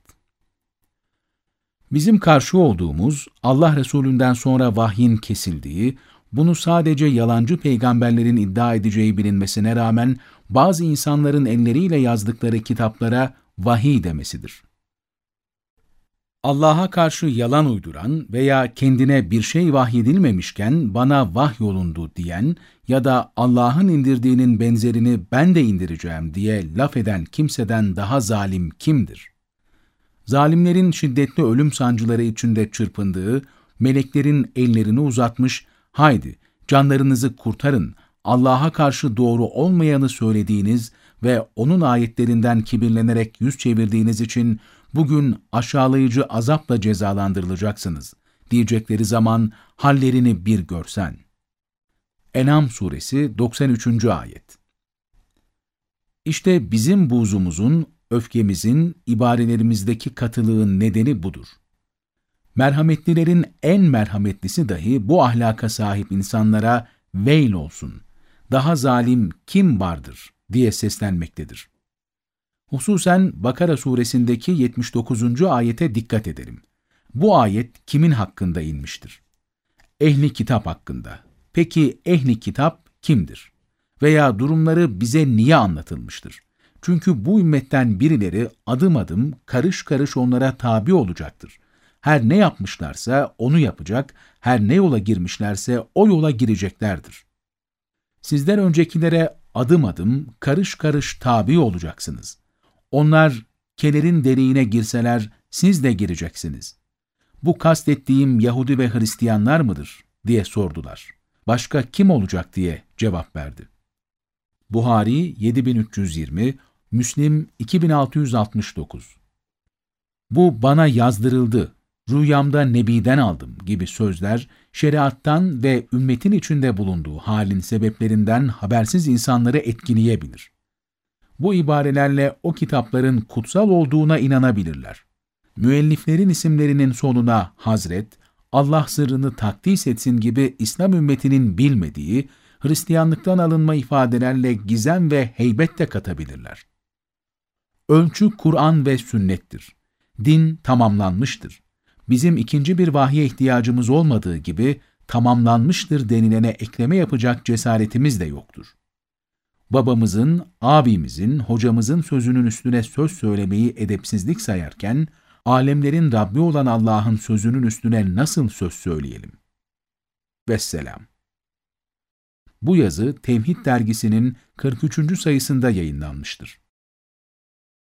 Bizim karşı olduğumuz Allah Resulünden sonra vahyin kesildiği, bunu sadece yalancı peygamberlerin iddia edeceği bilinmesine rağmen bazı insanların elleriyle yazdıkları kitaplara vahiy demesidir. Allah'a karşı yalan uyduran veya kendine bir şey vahyedilmemişken bana vahyolundu diyen ya da Allah'ın indirdiğinin benzerini ben de indireceğim diye laf eden kimseden daha zalim kimdir? Zalimlerin şiddetli ölüm sancıları içinde çırpındığı, meleklerin ellerini uzatmış, haydi canlarınızı kurtarın, Allah'a karşı doğru olmayanı söylediğiniz ve O'nun ayetlerinden kibirlenerek yüz çevirdiğiniz için bugün aşağılayıcı azapla cezalandırılacaksınız diyecekleri zaman hallerini bir görsen. Enam suresi 93. ayet İşte bizim buzumuzun, öfkemizin, ibarelerimizdeki katılığın nedeni budur. Merhametlilerin en merhametlisi dahi bu ahlaka sahip insanlara veil olsun, daha zalim kim vardır diye seslenmektedir. Hususen Bakara suresindeki 79. ayete dikkat edelim. Bu ayet kimin hakkında inmiştir? Ehli kitap hakkında. Peki ehli kitap kimdir? Veya durumları bize niye anlatılmıştır? Çünkü bu ümmetten birileri adım adım, karış karış onlara tabi olacaktır. Her ne yapmışlarsa onu yapacak, her ne yola girmişlerse o yola gireceklerdir. Sizden öncekilere adım adım, karış karış tabi olacaksınız. Onlar kelerin deriğine girseler siz de gireceksiniz. Bu kastettiğim Yahudi ve Hristiyanlar mıdır? diye sordular. Başka kim olacak diye cevap verdi. Buhari 7320, Müslim 2669 Bu bana yazdırıldı, rüyamda Nebi'den aldım gibi sözler, şeriattan ve ümmetin içinde bulunduğu halin sebeplerinden habersiz insanları etkileyebilir bu ibarelerle o kitapların kutsal olduğuna inanabilirler. Müelliflerin isimlerinin sonuna Hazret, Allah sırrını takdis etsin gibi İslam ümmetinin bilmediği, Hristiyanlıktan alınma ifadelerle gizem ve heybet de katabilirler. Ölçü Kur'an ve sünnettir. Din tamamlanmıştır. Bizim ikinci bir vahye ihtiyacımız olmadığı gibi tamamlanmıştır denilene ekleme yapacak cesaretimiz de yoktur babamızın, abimizin, hocamızın sözünün üstüne söz söylemeyi edepsizlik sayarken, alemlerin Rabbi olan Allah'ın sözünün üstüne nasıl söz söyleyelim? Vesselam. Bu yazı Temhid dergisinin 43. sayısında yayınlanmıştır.